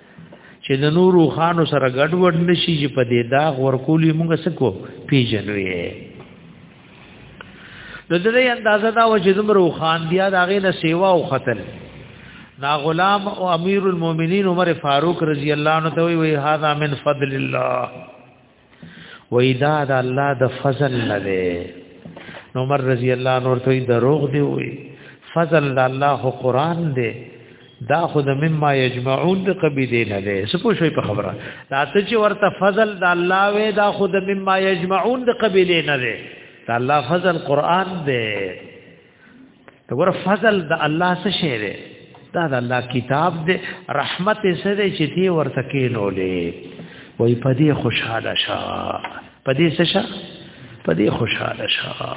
چې د نورو خانو سره ګډ وډ نشي چې په دې دا ورکولې موږ سکو پیژنوي نو د دې اندازه دا و چې زمرو خان بیا د هغه نه سیوا او قتل نا غلام او امیر المؤمنین عمر فاروق رضی الله عنه ته وی هاذا من فضل الله وېدا د الله د فضل نه دی نو عمر رضی الله عنه ورته دروغ دی وی فضل د الله خو قران دی دا خو د مما یجمعون د قبیله نه دی سپو شوی په خبره دا ته چې ورته فضل د الله وی دا خو د مما یجمعون د قبیله نه دی دا الله فضل قران دی وګوره فضل د الله څه شی دی دا د الله کتاب دی رحمت یې څه دی چې دی ورته کېنولې وای په دې خوشاله شه په دې څه شه په دې خوشاله شه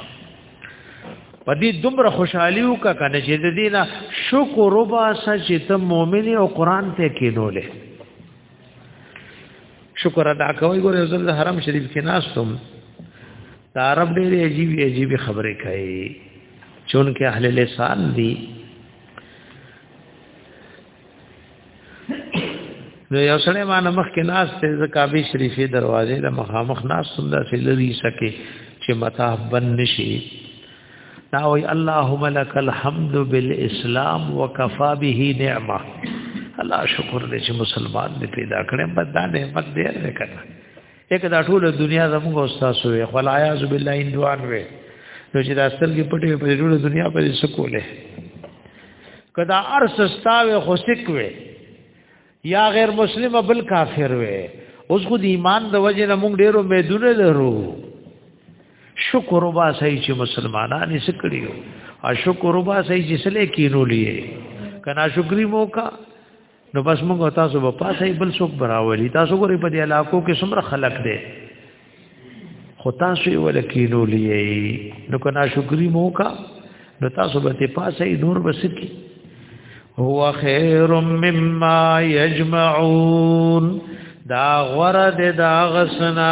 په دې دومره خوشحالي وکړه کنه چې د دې نه شکر وبا چې ته مؤمن او قران ته کېنولې شکر ادا کوي ګوره زم د حرم شریف کې ناستم دا عرب ډېر عجیب عجیب خبرې کوي چون کې اهل لسان دي نو یو سړی باندې مخ کې ناس ته د کعبه شریفې دروازې د مخامخ ناس هم د سلری سکه چې متا بن نشي دا وی اللهم لك الحمد بالاسلام وكفى به نعمه الله شکر دې چې مسلمان دې پیدا کړم بد دا نعمت دې نه کړه یک دا ټول دنیا زموږ استاد وي خو العیاذ بالله اندوان وي نو چې دا اصل کې پټې په ټول دنیا په دې سکولې کدا ارس استاوي خو سکوي یا غیر مسلم بل کافر وي اوس خو د ایمان د وجه نه موږ ډیرو میدونه لرو شکر وبا سي چې مسلمانان یې سکړیو او شکر وبا سي چې سلې کینولې کنا شکرې موکا نو بس موږ تاسو په پاسه بل څوک براولي تاسو ګوري په دې علاقو کې څومره خلک دي خو تاسو یې ولکینو لیي نو کنا شکرې مو کا نو تاسو به ته پاسه نور بسکی هو خیر مما یجمعون دا غره د دا غسنا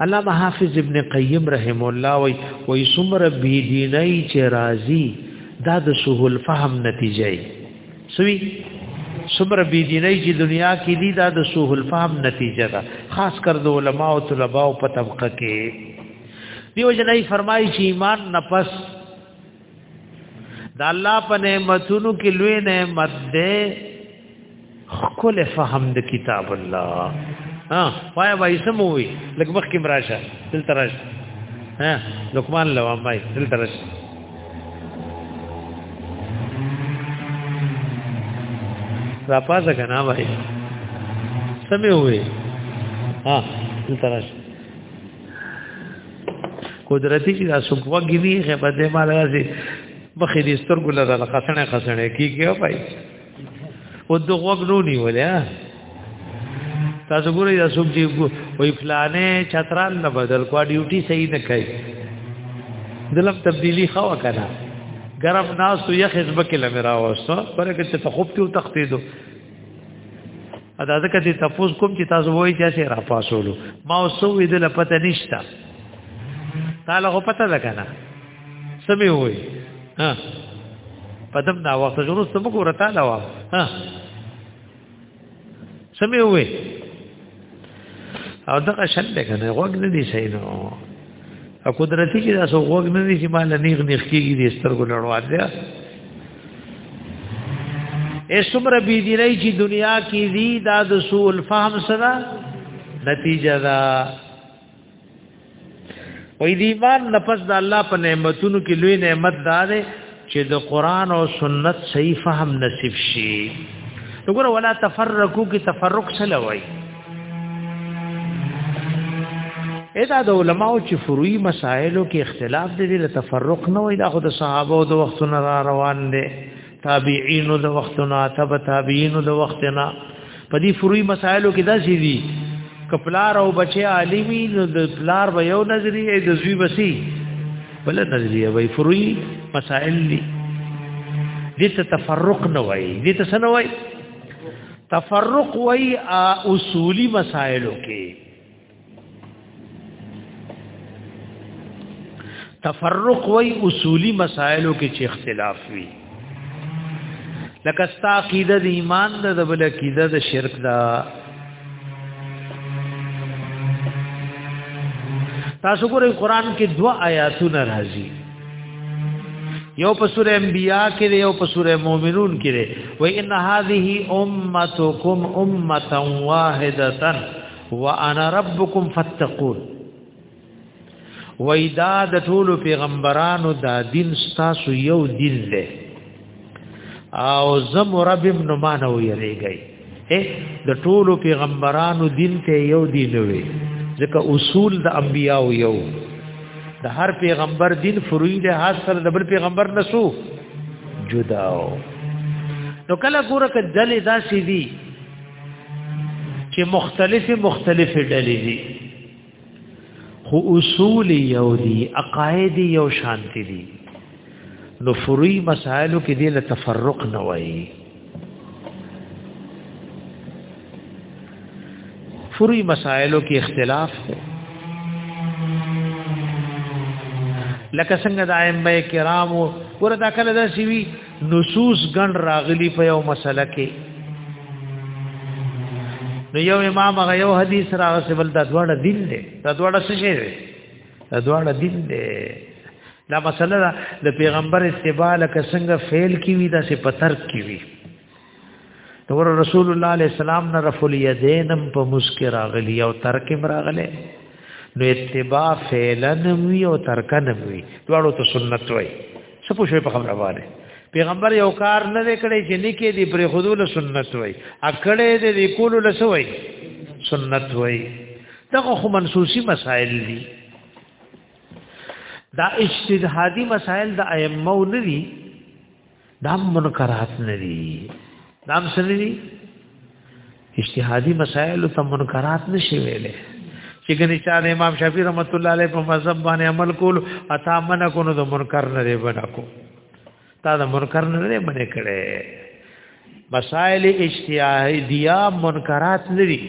علامه حافظ ابن قیم رحم الله وی وی سمر بی دینی چې راضی دا د سهول فهم نتیجه ای سوی سمر بی دینی چې دنیا کې دی دا د سهول فهم نتیجه ده خاص کر د علما او طلباء په طبقه کې دیو جنای فرمایي چې ایمان نفس دا الله په نعمتونو کې لوی نعمت ده خپل فهم د کتاب الله ها وای وای سموي لکه مخ کې مراشه تل ترش ها لقمان لو مای تل ترش را پازه کنه وای سموي ها تل ترش قدرتی چې تاسو وګوي غیبت دې مال راځي مخې دې سترګو لره خسنه خسنه کیږي او پای او د غوګ نو نیولې تاسو ګورئ تاسو چې وې فلانه چترال نه بدل کو ډیوټي صحیح نه کوي دلم تبدیلی خو کنه ګرم ناس یو خزبه کې لمراوسته پرې کې ته خوب ته تختیدو ادا ځکه چې تاسو کوم چې تاسو وایي چې شه را پاسولو ما اوسو وی دل پته نشتا تعالی خو پته ده کنه سمې وای ها پدم دا وخت جوړو سم کو رتا لا وا ها سمې وای او دغه شل ده کنه وګ نه دي شي نو ا قدرتي کې تاسو غوږ نه دي چې مال نیغ نیغ کېږي د سترګو لړوال دی اسمر بي دي نه چې دنیا کې دي دا د سوء الفهم سره نتیجه ده وې دی ایمان نفس د الله په نعمتونو کې لوی نعمت دار چې د قران او سنت صحیح فهم نصیب شي وګوره ولا تفرقو کې تفرق سره وای ادا د علماو چې فروعي مسائلو کې اختلاف دي له تفرق نه وای دا خو د صحابه او د وختونو را روان دي تابعین د وختونو تبع تابعین د وختونو په دې فروي مسایلو کې دا شي دي کپلار او بچي عالمي نو د پلار به یو نظریه د زوی بسي بل نظریه وي فروي مسائل دي دې ته تفرق نه وای دې ته سن وای تفرق وای اصولي مسائلو کې تفرق وای اصولی مسائلو کې چې اختلاف وي لکه ستا عقیده د ایمان د بل عقیده د شرک دا تاسو ګورئ قران کې دوا آیاتونه راځي یو په سوره انبیاء کې دی یو په سوره مؤمنون کې دی و ان هذه امتکم امه واحده وانا ربکم فتقون وای دا د ټول پیغمبرانو دا دین ستاسو یو دین دی او زم رب ابن مانو یریږي د ټول پیغمبرانو دین ته یو دین وي ځکه اصول د انبیاو یو د هر پیغمبر دین فروعی له حاصل د بل پیغمبر نسو جداو نو کله ګوره ک دلې داسې دي چې مختلف مختلف ډلې دي خو اصول یو دي عقاید یو شانتی دي نو فروعي مسائلو کې دې له تفرق نه وایي فروعي مسائلو کې اختلاف دی لکه څنګه د ائمه کرامو ورته کله دا سی وی نصوص ګڼ راغلی په یو مسله کې نو یو امام هغه یو حدیث راغسه بل دا دواړه دین دی دا دواړه څه شی دی دا دواړه دین دی دا مسله د پیغمبر استبال ک څنګه فعل کی وی دا سه پتر کی وی نور رسول الله علیه السلام نه رفل یدینم په مسکر اغلی او ترک راغله نو اتباع فعلن وی او ترکن وی دواړو ته سنت وای څه پوښې په خبره واره پیغمبر یو کار نه کړی چې نکې دی پر خودول سنت وای اکړې دې دی کول له سوې سنت وای دا خو منسوسی مسائل دي دا اجتهادي مسائل د ائمه نه دي دا منکرات نه دي دا هم سره دي اجتهادي مسائل ته منکرات نشي ویلې چې ګنې چا د امام شافعي رحمت الله علیه په مذهب باندې عمل کول اتا من کو نو د منکر نه دی بنا کو تا د منکر نه دی بنا کړي مسائل اجتهادیه منکرات نه دي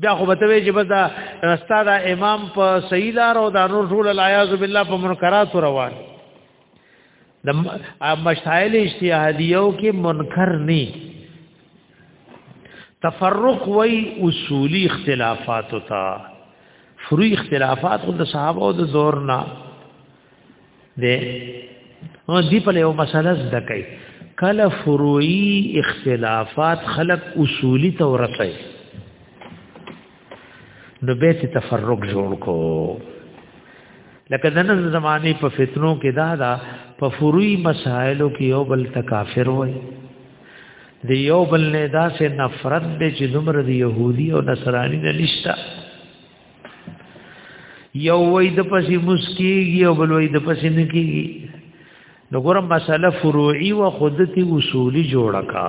بیا خو به ته چې بس دا رستا دا امام په صحیح لار او دا نور ټول الایاذ بالله په منکرات روان د مشایل اجتهادیو کې منکر ني تفرق وای اصولی اختلافات او تا فروع اختلافات د صحابه او د زور نه دي نو دی په یو مسله زده کوي کله فروعي اختلافات خلق اصولي تورته نو به ته تفرق جوړ کو لکه د نن زمانه په فتنو کې دا دا په فروي مسائلو کې یو بل تکافر وای د یو بل نه دا سه نفرت دې چې زمر د يهودي او نصراني نه نشتا یو وای د پسې مسکیږي او بل وای د پسې نکیږي نو ګورم مسله فروعي او خودتي اصولي جوړه کا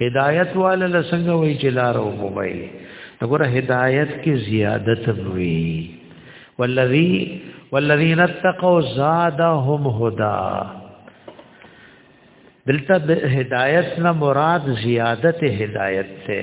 هدایت والا لسنګ وای چې لار او موبایل وګوره هدایت کې زیادت وی والذي والذین اتقوا زادهم هدى دلته د هدایت نه مراد زیادت هدایت ته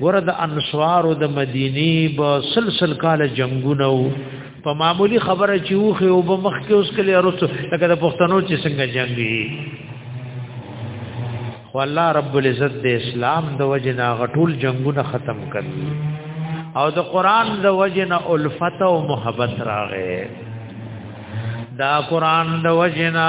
ورد انصار د مدینی به سلسل کال جنگونه په معمولی خبره چې وخه او به مخ کې اوس کلی ارسو لکه د پښتنو چې څنګه جنگي خو الله رب العزت د اسلام د وجنا غټول جنگونه ختم کړي او د قران د وجنا الفت او محبت راغې دا قران د وجنا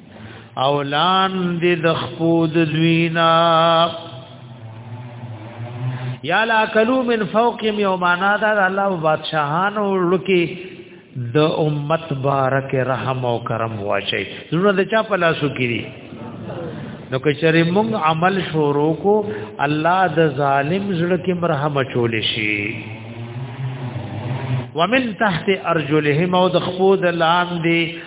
او لاندې د خپود دوینا یا لا کلو من فوق یومانا دا الله بادشاہان ورکی د امت بارک رحم او کرم واچي زړه د چا په لاسو کې دي نو که چېرې موږ عمل شروع کو الله د ظالم زړه کې مرحم چول شي ومن تحت ارجلهم او د خپود لاندې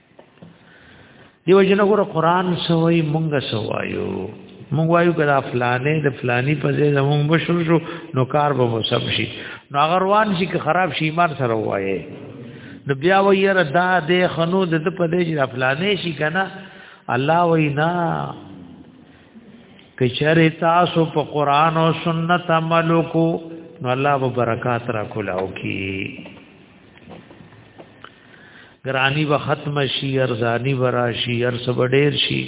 دیو جن ګور قران سوي مونږ سوایو مونږ وایو کړه فلانه د فلانی په ځای زمونږ بشر شو نو کار به وسب شي نو هغه روان شي که خراب شي ایمان سره وایي نو بیا ویره دا د خنو د په دې چې فلانه شي کنه الله وینا کچره تاسو په قران او سنت عمل کو نو الله به برکات را کولاو کی ګرانی و ختم شي ارزانی و راشي هر څه ډېر شي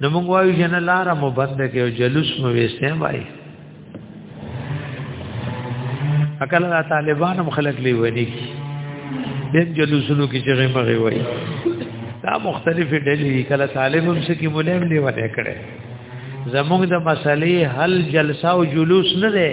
نو موږ وایو چې نه لار مو بند کې او جلوس مو وېسته وای اکل را طالبان هم خلق لی ونی کی دین جلوسونو کې چې مغه وای دا مختلفې ډلې کله طالب هم سکی مولم لی ونه کړي زموږ د مسلې حل جلسه او جلوس نه دی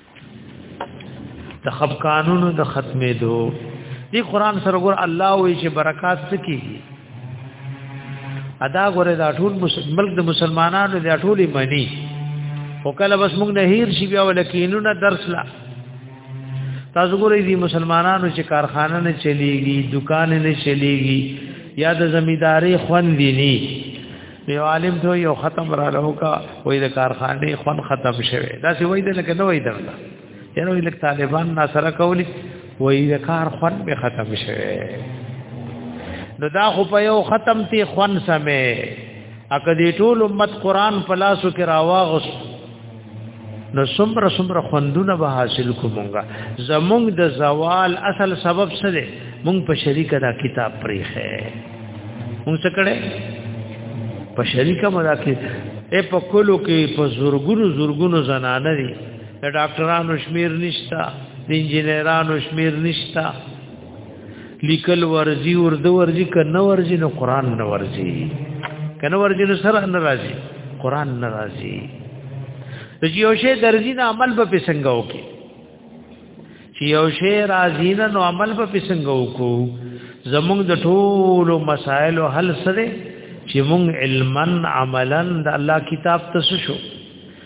د خپ قانونو د ختمې دو دی قران سره ګور الله وی چې برکات سکی ادا غره دا ټول ملک د مسلمانانو د ټولې منی او کله بس موږ نه هیر شي بیا ولکینونه درس لا تاسو ګورئ دي مسلمانانو چې کارخانه نه چلیږي دکان نه چلیږي یا د زمیداری خوان دي نه یو عالم ته یو ختم را لوکا وې د کارخانه خون ختم شوه دا سی وې د لکه نه وې درته یره وې لکه طالبان نا سره کولی وې د کار خون به ختم شوه نو دا خو په یو ختم تی خون سمې اکه دې ټول امت قران پلاسو کې راواغس نو سمره سمره خوندونه به حاصل کومګه زمونږ د زوال اصل سبب څه دی مونږ په شریکه دا کتاب پریخه مونږ څه کړه په شریکه مدا کې اے په کولو کې په زورګونو زورګونو زنانه دي د ډاکټرانو شمیر نشتا د انجنیرانو شمیر نشتا لیکل ورزی اردو ورزی کنه ورزی نو قران نه ورزی کنه ورزی نو سره نه راځي قران نه راځي د یو شی درځي نه عمل په پسنګ وکي چې یو شی راځي نه نو عمل په پسنګ وکو زمونږ د ټولو مسائلو حل سره چې مونږ علما عملا د الله کتاب ته شو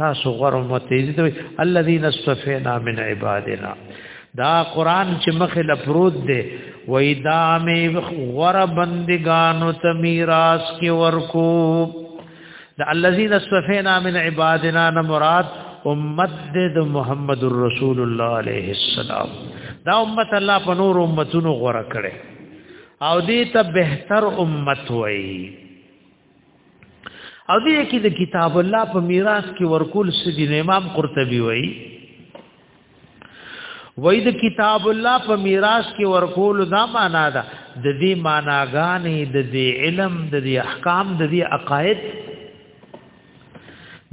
تاسو غره متیز دی الذين استفینا من عبادنا دا قران چې مخه لپروت دی وای دا می غره بندگانو ته میراث کې ورکو دا الذين استفینا من عبادنا نه مراد امت د محمد رسول الله عليه السلام دا امت الله په نور امتونو غره کړي او دې ته بهتر امت وایي او دې کې د کتاب الله په میراث کې ورکول سدي امام قرطبي وایي وای د کتاب الله په میراث کې ورکول دا معنا ده د دې معناګانې د دې علم د دې احکام د دې عقاید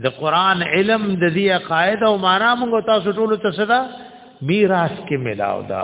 د قران علم د دې عقاید او معنا موږ تاسو ټول ته صدا میراث کې ملاو ده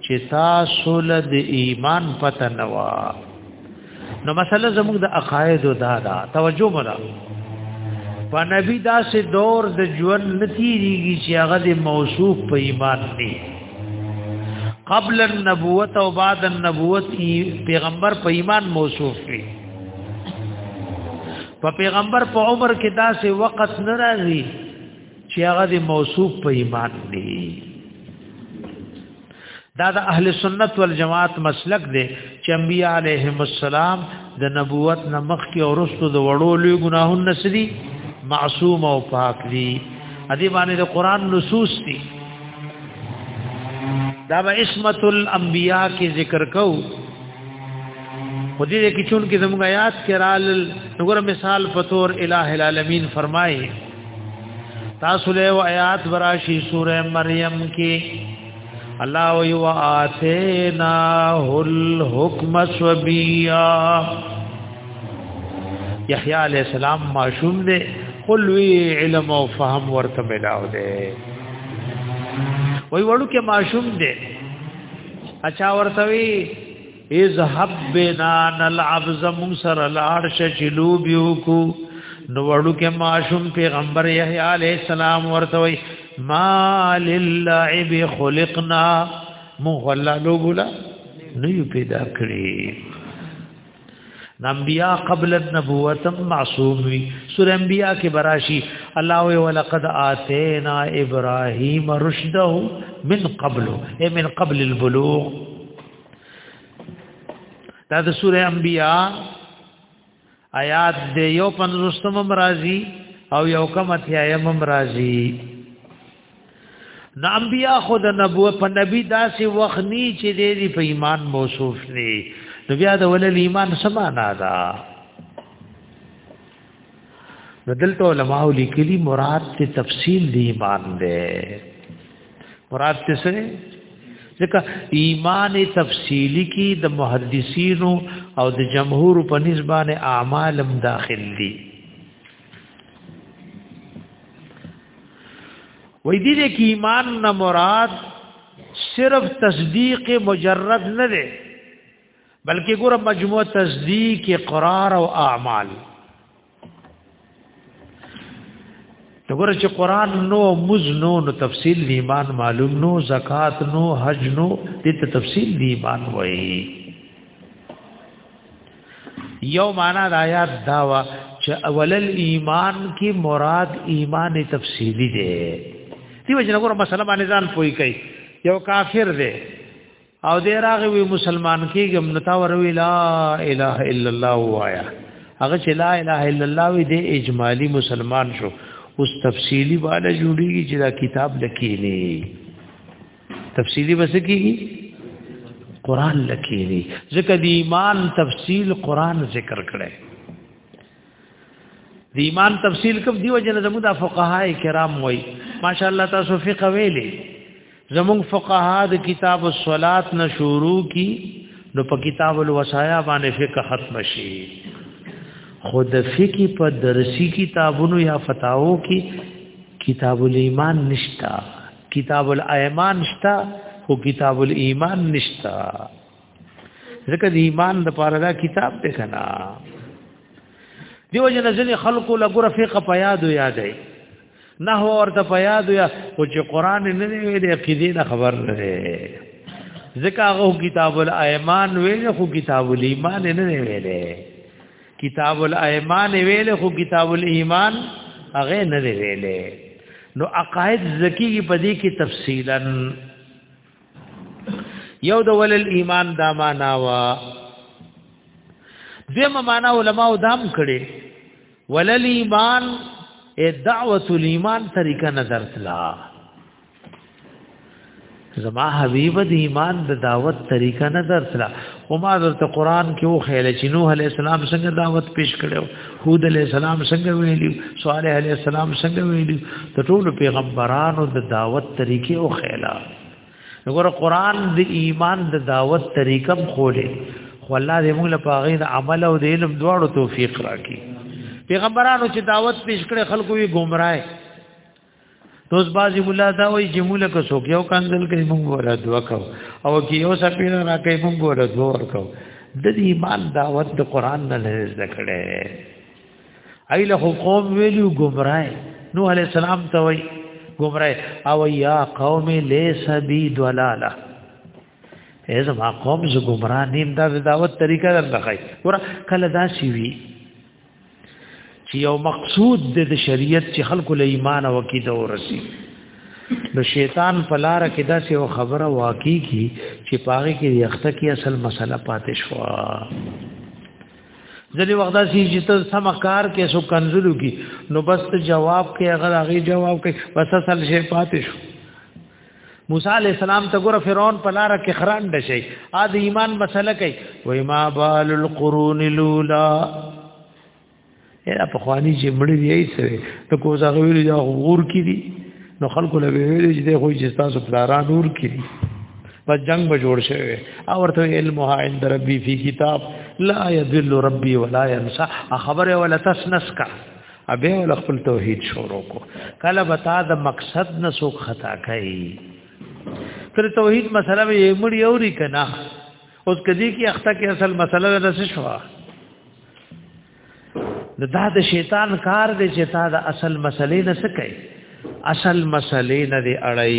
چې تاسو له د ایمان پته نه و نو مسله زموږ د عقاید او دادا توجه مرا په نبی داسې دور د ژوند نتیریږي چې هغه د موصوف په ایمان دی قبل النبوت او بعد النبوت پیغمبر په ایمان موصوف وي په پیغمبر په عمر کې داسې وخت ناراضي چې هغه د موصوف په ایمان دی دا د اهل سنت والجماعت مسلک دی چې انبیاء علیهم السلام د نبوت نه مخکې او رسو د وړو لوی ګناهونو نسدي معصوم او پاک دي ادي باندې د قران نصوص دي دا به عصمت الانبیاء کې ذکر کو خدای دې کې چون کې زموږ آیات کې رال نګور مثال پتور الہ العالمین فرمایي تاسو له آیات براشي سوره مریم کې الله وی واتینا الحکم سبیا یحیی علی السلام ماشوم دی خلوی علم او فهم ورته ملاو دی وی وړو کې ماشوم دی اچھا ورته وی اذهب بنا نلعب زمون سر العرش چلوبیو کو نو وړو کې معشوم پیغمبر یحیی علی السلام ورته وی ما للعب خلقنا مو الله لو بولا نه پیدا کړی انبیاء قبل النبوت معصوم وی سور انبیاء کې براشی الله وی ولقد اتینا ابراهیم رشده من قبل اے من قبل البلوغ دا د سوره انبیاء آیات د یو پنځوستم مرাজি او یو کم اتیایم مرাজি د انبیاء خود نبوت په نبی داسې وخت نی چې د دې په ایمان موصوف نه نو بیا د ولل ایمان سمانا ده نو دلته علماء لیکلي مراد ته تفصیل دی ایمان ده مراد ته سره ځکه ایمان تفصیلی کی د محدثینو او د جمهور په نسبانه اعمالم داخل دي وې دې دې کې ایمان نه مراد صرف تصدیق مجرد نه ده بلکې ګوره مجموعه تصدیق اقرار او اعمال دغه چې قران نو مز نو نو تفصیل دی ایمان معلوم نو زکات نو حج نو دې ته تفصیل دی ایمان وایي یو معنا د آیات داوا چې اولل ایمان کی مراد ایمان تفصیلی دی دیو جن وګوره مسله باندې ځان پوي کوي یو کافر دی او دې راغې وی مسلمان کېږم نو تا وروي لا اله الا الله وایا هغه چې لا اله الا الله وی دې اجمالی مسلمان شو اوس تفصیلی باندې جوړیږي چې دا کتاب لکېنی تفصیلی بس کېږي قران لکېنی ځکه د ایمان تفصیل قران ذکر کړي دی ایمان تفصیل کوم دیو جن زموږ د فقهای کرام وای ماشاءالله تاسو فقه ویلې زموږ فقها د کتاب الصلات نه شروع کی نو په کتاب الوصایا باندې فقه ختم شي خود فقه په درسی کتابونو یا فتاوو کې کتاب الایمان نشتا کتاب الایمان نشتا او کتاب الایمان نشتا ځکه د ایمان د پاره دا کتاب ته کنا دیو جن ځنی خلقو لګره فقه په یاد یادې نه ورته په یاد یا او چې قران نه دی ویل عقیده نه خبر نه دی ځکه هغه کتاب الایمان ویل خو کتاب الایمان نه دی ویل کتاب الایمان ویل خو کتاب الایمان هغه نه دی ویل نو عقاید زکی په دې کې تفصیلا یو د ولل ایمان دا معنا وا دمه معنا علماء دام کړي ولل ایمان ا دعوت الایمان طریقه نظر تلا زما حبیب د ایمان د دعوت طریقه نظر تلا خو ما درته قران کې و خیال چې نوح علی السلام څنګه دعوت پیش کړو هود علی السلام څنګه ویلی صالح علی السلام څنګه ویلی د ټول پیغمبرانو د دعوت طریقې او خیلا وګوره قران د ایمان د دعوت طریقم خوله خو الله دې موږ له پاغې د عمل او د علم دواړو توفیق راکړي پیغمبرانو چې دعوت پیش کړې خلکو یې گمراه نو بازي مولا دا وایي چې مولا که څوک یو کاندل کوي موږ ولا دعا کو او کې یو سپیر را کوي موږ ولا دعا ورکو د دې ایمان دعوت د قران نه نه ذکر کړي ایله قوم ویلو گمراه نوح علی السلام ته وایي گمراه او یا قوم لیس بی دلاله ایز ما قوم ز گمراه نیم دا دعوت طریقه درته ښایي ور کله دا سی وی چې یو مقصود د شریعت چې خلکو له ایمان او عقیده ورسی نو شیطان په لار کې دا څه خبره واقع کی چې پاره کې یخته کې اصل مسله پاتې شو ځلې وخت داسې چې ته سم کار کې سو کنزلو کی نو بس جواب کې هغه هغه جواب کې بس اصل شی پاتې شو موسی علی السلام ته ګور فرعون په لار کې خران دشي ا د ایمان مسله کوي وای ما بال القرون لولا اې په خواني چې مړی دی سره ته کو زغه ویل دا غور کی دي نو خلکو له ویل چې د خو چې تاسو پلارا نور کی دي په جنگ به جوړ شوی او ورته علم ها عند ربي فی کتاب لا یذل ربي ولا ينسى خبره ولا تسنسکا ابه ول خپل توحید شروع کو کله بتا د مقصد نه سو خطا کوي تر توحید مسله یې مړی اوري کنا اوس کدی کی اخته کې اصل مسله نه څه شو د دا د شیطان کار دی چې تا د اصل مسلې نه څه کوي اصل مسلې نه دی اړای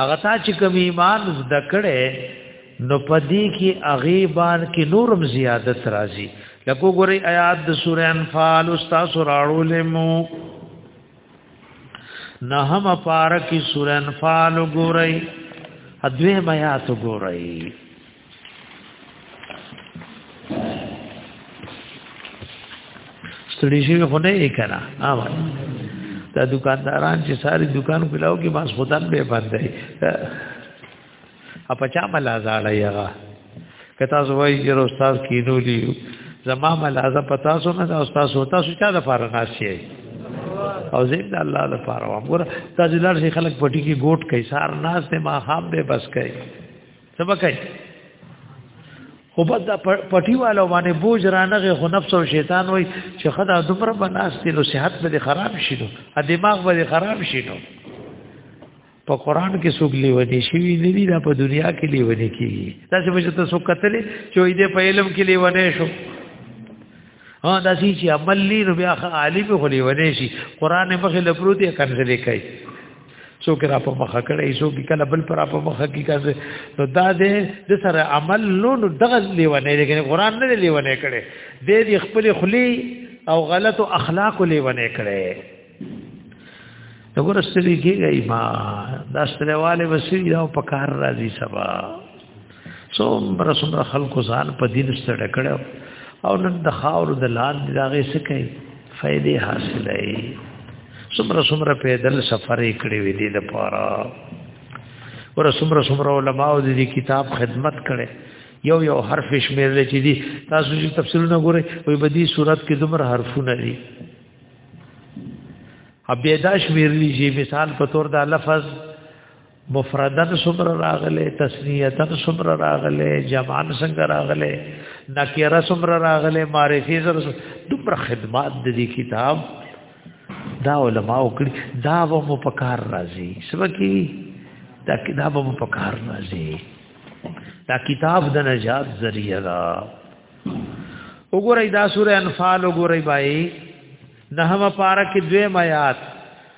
هغه تا چې کوم ایمان زده کړي نو پدې کې اغیبان کې نورم زیادت راځي لکه ګوري آیات د سورې انفال استاد راړول مو نه هم پار کې سورې انفال ګوري ادوی آیات ګوري ستړي شي خو نه یې کړه اوه دا دکانداران چې ساری دکان کولاو کې ماس خدان به باندې اپا چا ملازاړه یغه کتا زوی چې استاد کینو دی زما ملازه پتا سو نه استاد سو تاسو چا د فارغ ناشي او زین د الله د فارغ وګوره تاسو لار شي خلک پټي کې ګوټ کوي سار ناس ته ما خام به بس کوي سبکای خو بس دا پټی والو باندې بوج رانغه خو نفس او شیطان وای چې خدا دومره بناستې نو صحت به خراب شي نو دماغ به خراب شي نو په قران کې څوک لیونی شي نه دي دا په دنیا کې لیونی کیږي دا چې بچته څوک کتلې چې دې په علم کې لیونی شو ها دا سي چې عمل لي نو بیا عالم خو لي ونی شي قران مخه لپروت یې کنځلې کوي څوک را په مخه کړي څوک کله بل پر په مخه کې کړي نو دا دې د سره عمل نو دغه لیونه لیکن قران نه لیونه کړي دې دې خپل خلی او غلط اخلاق لیونه کړي وګوره ستړي کېږي ما دا ستړيواله وسیله او پکار راځي سبا څومره څومره خلکو ځان په دین ستړی کړو او نن د خاور د لاندې دغه څه کوي فائدې حاصلې څومره څومره پیدل سفر یې کړی وې دې د پاره ور څومره څومره علما او دې کتاب خدمت کړي یو یو حرف شمیر لري چې دي تاسو چې تفسیرونه ګورئ وې بدی صورت کې دمر حرفونه دي ابیدا شمیر لږي مثال په تور دا لفظ مفردن صبر راغله تسنیتن صبر راغله جمعن څنګه راغله نکیره صبر راغله معرفی زر دومره خدمات د دې کتاب دا علماء وکړي دا و مو پکار راځي سبکی دا کتاب مو پکار راځي دا کتاب د نجات ذریعہ دا وګورئ دا سورہ انفال وګورئ بای نهم پارک دویم آیات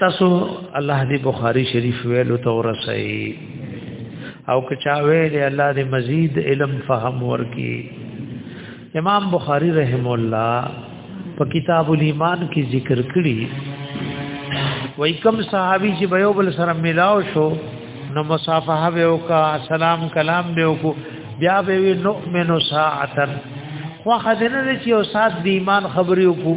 تاسو الله دی بخاری شریف ویلو ته ورسئ او کچا ویل الله دی مزید علم فهم ورکی امام بخاری رحم الله په کتاب الایمان کې ذکر کړی وای کوم صحابي چې بيو بل سره ملاو شو نو مصافحه به وکا سلام کلام به وکو بیا به وی نؤمن ساعتن خو خدنه چې او سات دی ایمان خبرې وکړو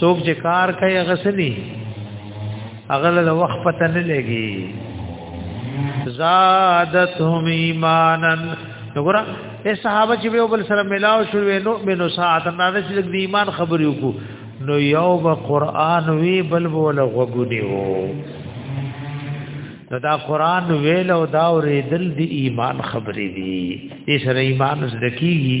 څوک چې کار کوي هغه سدي هغه له وخت پته نه لګي زادتهم ایمانا وګوره اے صحابه چې به بل سره ملاو شو نو منو ساعت نه د ایمان خبرې وکړو نو یو به قران وی بل بول غوګونی وو نو دا قران ویل او دا ورېدل دی ایمان خبرې دي دې سره ایمان زدکیږي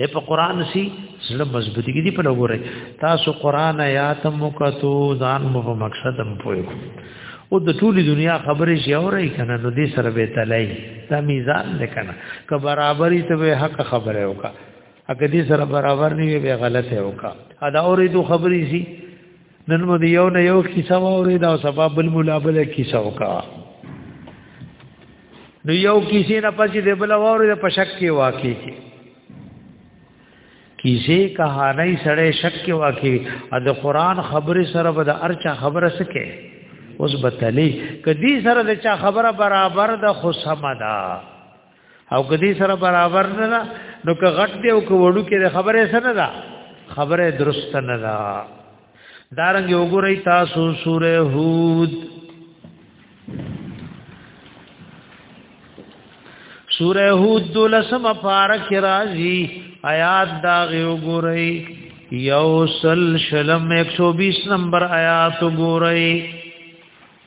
اے په قران سی زړه مضبوطی کی دی په لګورې تاسو قران آیات مکتو ځان مو په مقصد هم پوي او د ټولي دنیا خبرې شي اوري کنه نو دې سره به تلای دا میزان نه کنه که برابرۍ ته به حق خبره وکا اګه دې سره برابر نه وي به غلطه وکا ادا اورې دو خبرې شي نن مو یو نه یو کیسه ووري دا سبا بل مولا بل کیسه وکا نو یو کیسه نه پچې دی بل ووري د پشک کې واقع کی کیسه کہانی سره شک کې واقع ا د قران خبره سره به د ارچا خبره سکے اوس بتلی کدی سره د چا خبره برابر د خصمه ده او کدی سره برابر نه ده نو که غټ دی او که وړو کې خبره سره ده خبره درست نه ده دارنګ وګورئ تاسو سوره هود سوره هود دلسم پارک راځي آیات دا وګورئ یوسل شلم 120 نمبر آیات وګورئ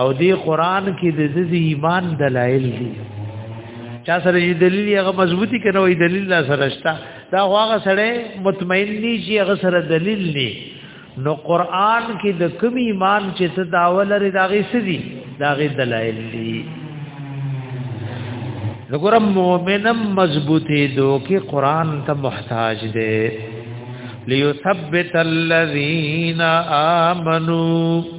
او دی قران کې د دې ایمان دلایل دي چا سره یې دلیل هغه مضبوطی کنه وي دلیل لا سره شته دا هغه سره مطمئن ني چې هغه سره دلیل ني نو قران کې د کوم ایمان چې ته داول لري داغه سدي داغه دلایل دي لګورم مؤمنم مضبوطی دو کې قران ته محتاج دی ليثبت الذين آمنوا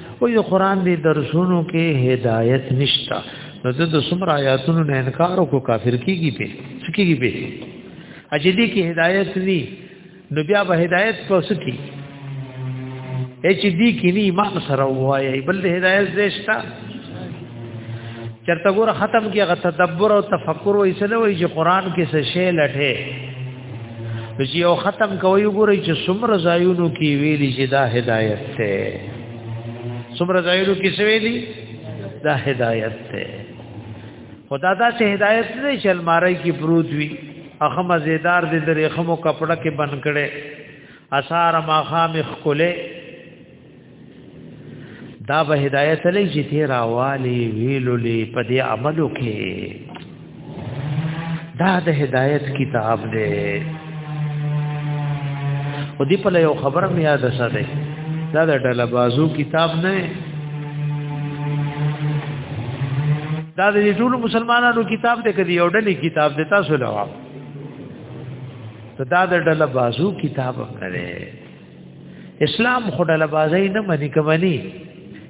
او د قران دی درسونو کې هدایت نشتا نو د څومره آیاتونو نه انکار وکړو کافر کیږي په سکیږي په اجدي کې هدایت ني نو بیا به هدایت په سکی اچ دي کې ني ایمان سره وایي بل د هدایت زیشتا چرته ګور ختم کې غ تدبر او تفکر وې سره وې چې قران کې څه شی لټه چې یو ختم کوي وګورئ چې څومره ځایونو کې ویلي چې دا هدایت ته څومره ځایونو کې څه ویلي دا هدایت ته خدا دا چې هدایت نه چې الماری کې پروت وي هغه مزیدار دې درې خمو کپڑا کې بن کړي اثار ماخام خله دا به هدایت لې چې ته راوالي ویلو لې په دې عملو کې دا د هدایت کتاب دی او دې په یو خبره مې یاد ساته دا د ډله بازو کتاب نه دا د ټول مسلمانانو کتاب دی کدی یو ډلې کتاب دی تاسو لواب دا د ډله بازو کتاب نه اسلام خدای لبازي نه مني کمني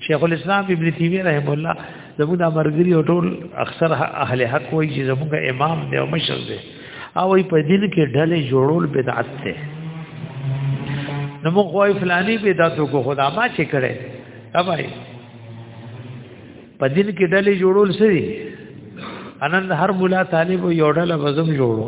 شیخ الاسلام ابن تیمیه رحم الله زموږ د مرګري او ټول اکثر اهل حق وایي چې زموږ امام دی او مشر دی او په دین کې ډلې جوړول بدعت دی نو موږ وایو فلانی بدعت کو خدا ما چې کړي اوبای په دین کې ډلې جوړول سړي انند هر مولا طالب یو ډله وزم جوړو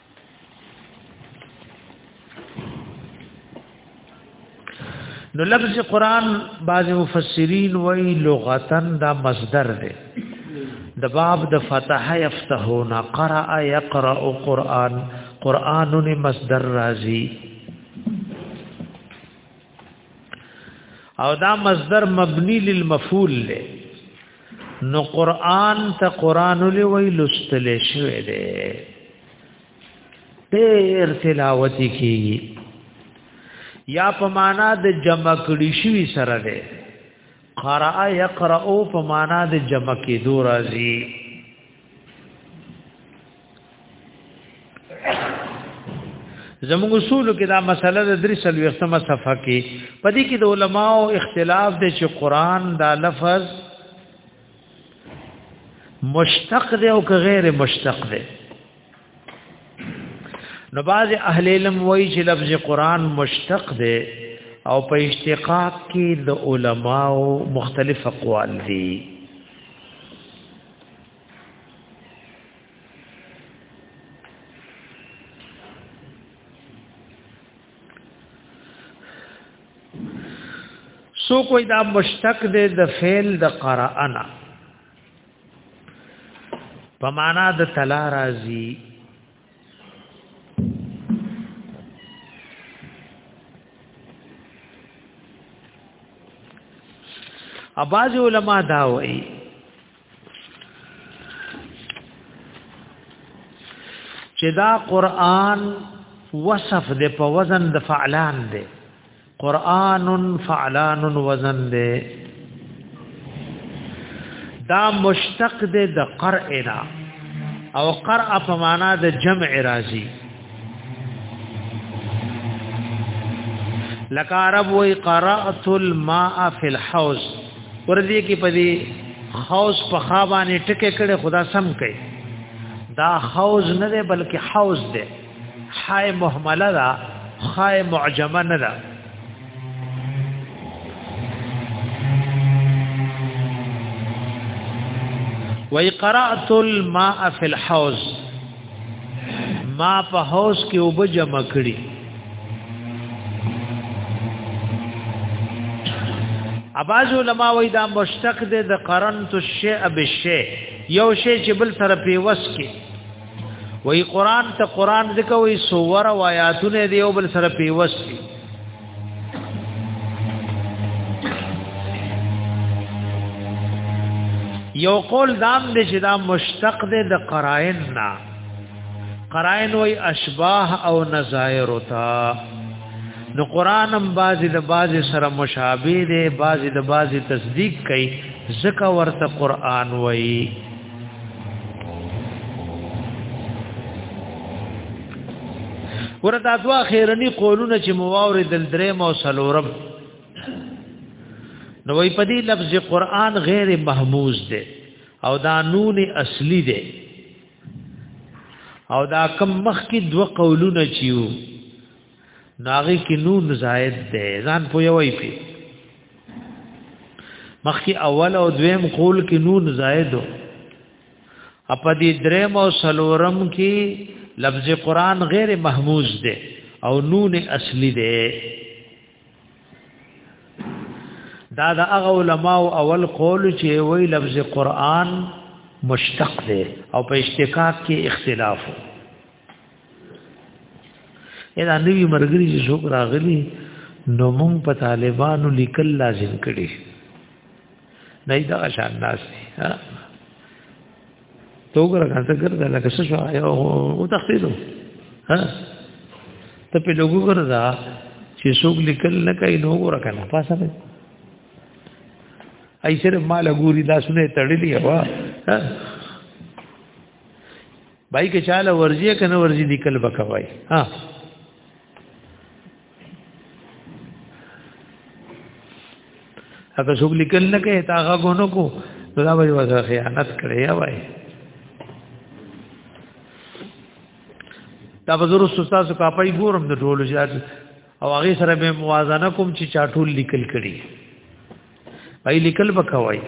نو لفظ قران بعض مفسرین وی لغتن دا مصدر دی د باب د فتح یفتحون قرأ یقرأ قرآن قرآن مصدر راضی او دا مصدر مبنی للمفعول له نو قران ته قران ولې وی لستل شوی دی ډېر تلاوت کیږي یا په معنا د جمع کړي شوی سره دی قرأ یقرأ په معنا د جمع کېدو راځي زموږ اصول کې دا مسله د درې سلويختمه صفحه کې پدې کې د علماو اختلاف دی چې قران دا لفظ مشتق دی او که غیر مشتق دی نو باز اهل علم وایي چې لفظ قران مشتق دی او په اشتقاق کې د علماو مختلف اقوال دي سو کوئی دا مشتق دے د فعل د قرانا په معنا د تلا راضی اباز علماء دا وایي چې دا قران وصف د په وزن د فعلان دی قران فعلان وزن دی دا مشتق دی د قرئنا او قرأ په معنا د جمع راځي لکه عرب وی قرات الماء فی الحوض وردی کی پدی حوض په خابانه ټکه کړي خدا سم کوي دا حوض نه دی بلکې حوض دی حای مهمله دا حای معجمه نه ده وی قرات الماء فی الحوض ما په هوس کې وب جمع کړی اباز علماء وای دا مشتق ده د قرن تو شی اب شی یو شی چې بل سره پیوس کې وای قران ته قران ذکر وای سور او آیاتونه دی یو بل سره پیوس کې یو قول دام دې چې دا مشتق دې د قرائن نه قرائن وای اشباه او نظائر تا نو قران هم بازي د بازي سره مشابه دې بازي د بازي تصدیق کوي ځکه ورته قران وای ورته دوا خیرنی قولونه چې مواور دل درې مو سلورم نو وی په دې لفظ قران غیر محموز دی او دا نون اصلی دی او دا کم مخ کې دو قولونه چیو ناغي کې نون زائد ده ځان په یو وی پی مخکې اول او دویم قول کې نون زائد اپا دی درم او سلورم کې لفظ قران غیر محموز ده او نون اصلي ده دا د هغه علما او اول قول چې وی لفظ قران مشتق ده او په اشتقاق کې اختلاف وو دا نوی مرګري چې څوک راغلي نو مونږ په طالبانو لیکل لازم کړي نه دا شان ناس ها تو ګره کانته ګرځه لکه څه شو او تخصیدو ها ته په لوګو ګرځه چې څوک لیکل نه کوي نو ګره کنه پاسه به ای صرف مال ګوري دا سونه تړلې وا بای کې چاله ورځي کنه ورځي دی کل بکوي ها اګه څوک لیکل نه کوي تا هغه غونو کو دا به وځه خیانت کړی یا وای دا به زرو سستا سو کاپای ګورم د ټولو زیات او هغه سره به موازنه کوم چې چاټول لیکل کړي پای لیکل بکوي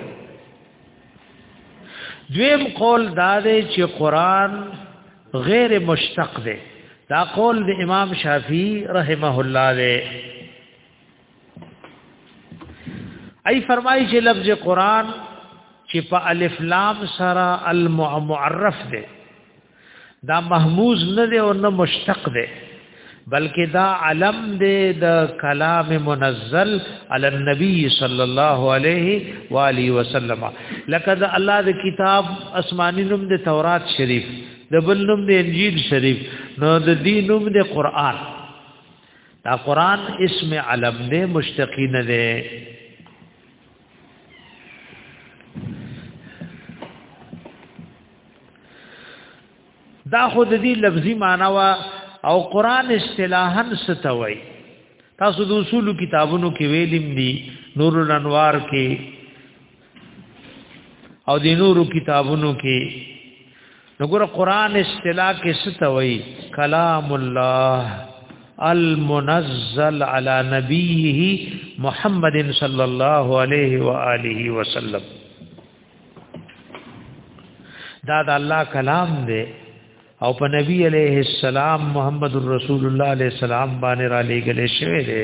دویم قول دا دی چې قران غیر مشتق دی دا قول د امام شافعی رحمه الله دی ای فرمایي چې لفظ قران چې په الف لام سره المعرف دی دا محموز نه دی او نه مشتق دی بلکې دا علم دی د کلام منزل علی النبی صلی الله علیه و آله وسلم لکه دا الله د کتاب آسمانی نوم د تورات شریف د بل نوم د انجیل شریف نو د دین نوم د قران دا قران اسم علم دی مشتقی نه دی دا خود دې لفظي معنی وا او قران اصطلاحا ستوي تاسو د اصول کتابونو کې ویلم دي نور الانوار کې او د نورو کتابونو کې نګور قران اصطلاح کې ستوي کلام الله المنزل على نبيه محمد صلى الله عليه واله وسلم دا د الله کلام دی او په نبی عليه السلام محمد رسول الله عليه السلام باندې را لېګل شوی دی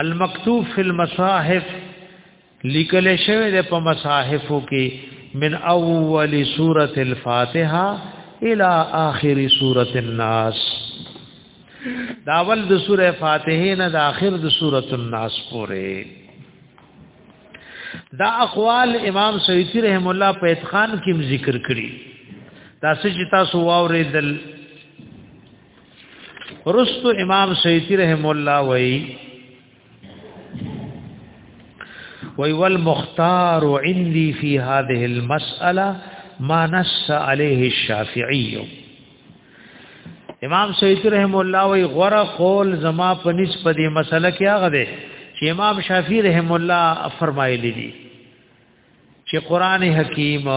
المکتوب فی المصاحف لیکل شوی د په مصاحفو کې من اول سوره الفاتحه الى اخر سوره الناس دا اول د سوره فاتحه نه د اخر د سوره الناس پورې دا اقوال امام سیوطی رحم الله په اتقان کې ذکر کړی دا چې تاسو واورېدل رست امام سیتی رحم الله وی وی والمختار عندي في هذه المسألة ما نص عليه الشافعي امام سید رحم الله وی غره قول زما په نسبت دې مسله کې هغه ده چې امام شافعی رحم الله فرمایلی دي چې قران حکیم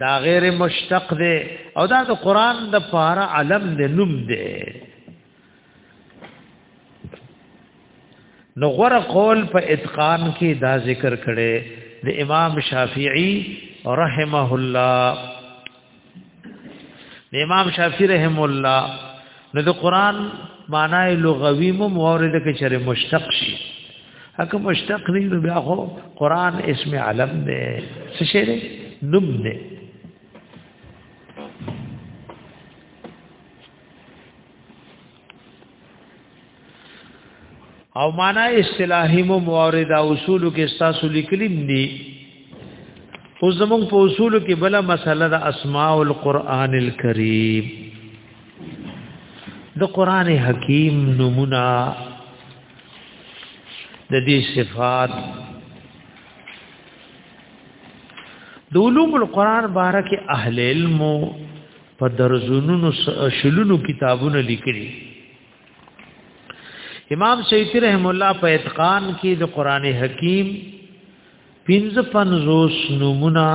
دا غیر مشتق دی او دا د قران د پاره علم دی نوم دی نو غره قول په اتقان کې دا ذکر کړي د امام شافعي رحمه الله امام شافعی رحم الله نو د قران معنی لغوی مو مورد کې چره مشتق شي هکه مشتق نه نو بیا خو قران اسم علم دی څه شي دی نوم دی او معنا اصطلاحي مو مورد اصول کې تاسو لیکلي دي او زمون په اصول کې بل مسله د اسماء القرآن الکریم د قران حکیم نمونه د دې صفات د علوم القرآن بارکه اهل علم په درزونونو شلونو کتابونه لیکلي امام شیخی رحم الله په اتقان کې د قران حکیم 55 نمونه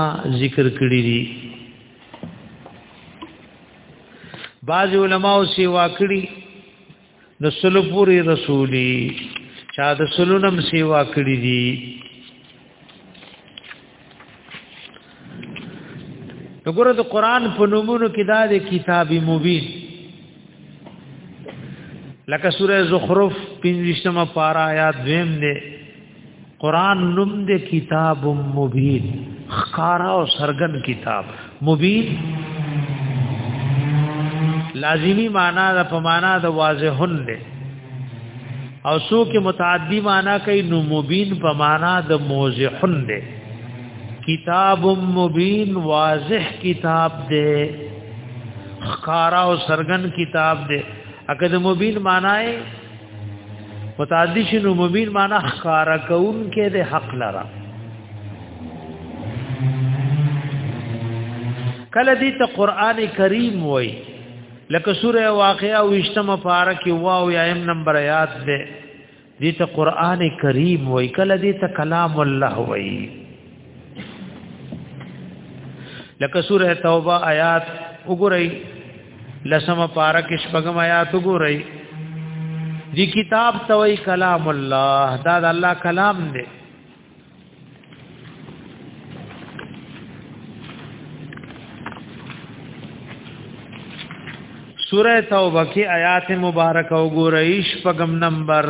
ذکر کړی دي بعض علماو سیوا کړی نو سلو پوری رسولی چا د سلو نم سیوا کړی دی وګوره د قران په نومونو کې دا د کتاب مبین لکه سوره زخرف 15مه پارا آیات دویم دی قران نوم دې کتاب مبین خکارا او سرګن کتاب مبین لازمی معنا د په معنا د واضحن دې او سو کې متعدی معنا کوي نو مبین په معنا د موضحن دې کتاب مبین واضح کتاب دې خکارا او سرګن کتاب دې اګه د مبین معنی متعدی شنو مبین معنا خارا کون کې د حق لرا کله دې ته قران کریم وای لکه سوره واقعا وشتم پارکه واو یا ام نمبر آیات دې دې ته قران کریم وای کله دې ته کلام الله وای لکه سوره توبه آیات وګورئ لسم پارک شپږم آیات وګورئ دی کتاب توي کلام الله دا د الله کلام دی سوره توبه کې آیات مبارک وګورئ شپږم نمبر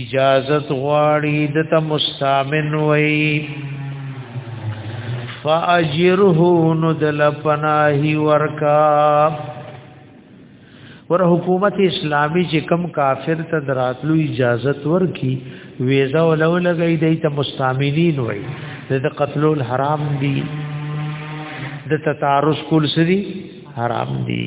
اجازت غواړي د ته مستامن وي فاجره ندل پناهي ورکا ور حکومت اسلامی چې کم کافر ته دراتلو اجازت ورکي ویزا ولو لګی دی ته مستامینین وای د قتلول حرام دی د تتعرض کول سری حرام دی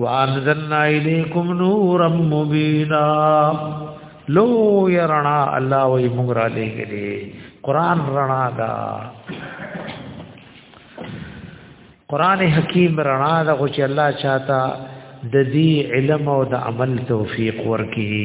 وانزلنا الیکم نورا مبینا لو يرنا الله وی موږ را لېګلې قران رڼا دا قران حکیم رڼا دا خو چې الله چاته د دې علم او د عمل توفیق ورکړي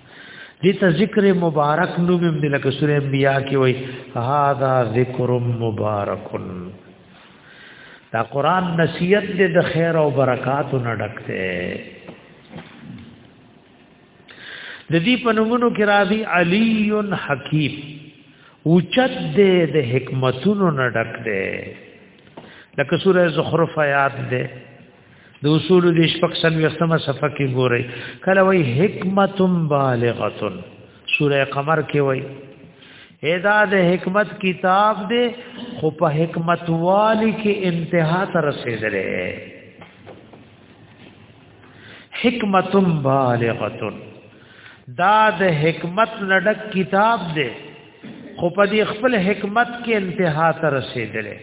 دې ته ذکر مبارک نوم هم د لکه سورې انبیاء کې وای هاذا ذکر مبارکن دا قران نصیحت دې د خیر او برکاتو نه ډکته د دې په نومونو کې راځي علی حکیم اوچت دې د حکمتونو نه ډک دې لکه سورې زخرف آیات دې د اصول د شپږ سل وختمه صفه کې ګوري کله وای حکمت بالغه سوره قمر کې وای ادا د حکمت کتاب دې خو په حکمت والی کې انتها ته رسیدلې حکمت بالغه دا د حکمت نډک کتاب دې خو په دې خپل حکمت کې انتها ته رسیدلې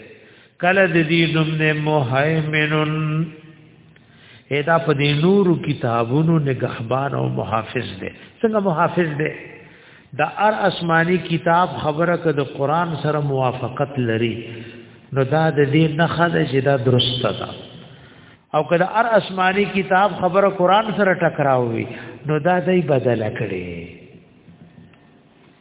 کله د دې نوم نه مهیمنن ادا په دې نور کتابونو نگهبان او محافظ دی څنګه محافظ دی د ار آسماني کتاب خبره که د قران سره موافقت لري نو دا د دې نه خده چې دا درسته ده او که د ار آسماني کتاب خبره قران سره ټکراوي نو دا دای بدل کړي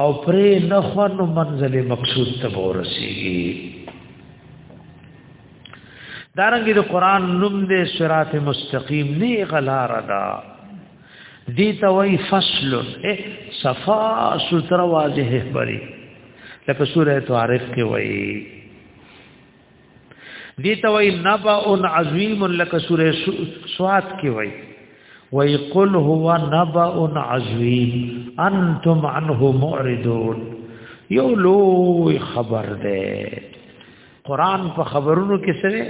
او پرې نه خو نو منزل مقصود ته ورسیږي دارنګه د قران نوم دې صراط مستقیم نه غلار دا دي ته وای فصل صفا ستر واضح بری لکه سوره تعارف کې وای دي ته وای نبأ عظیم لک سوره سواد کې وای وای قل هو نبأ عظیم انتم عنه معرضون یو لوی خبر ده قران په خبرونو کې سره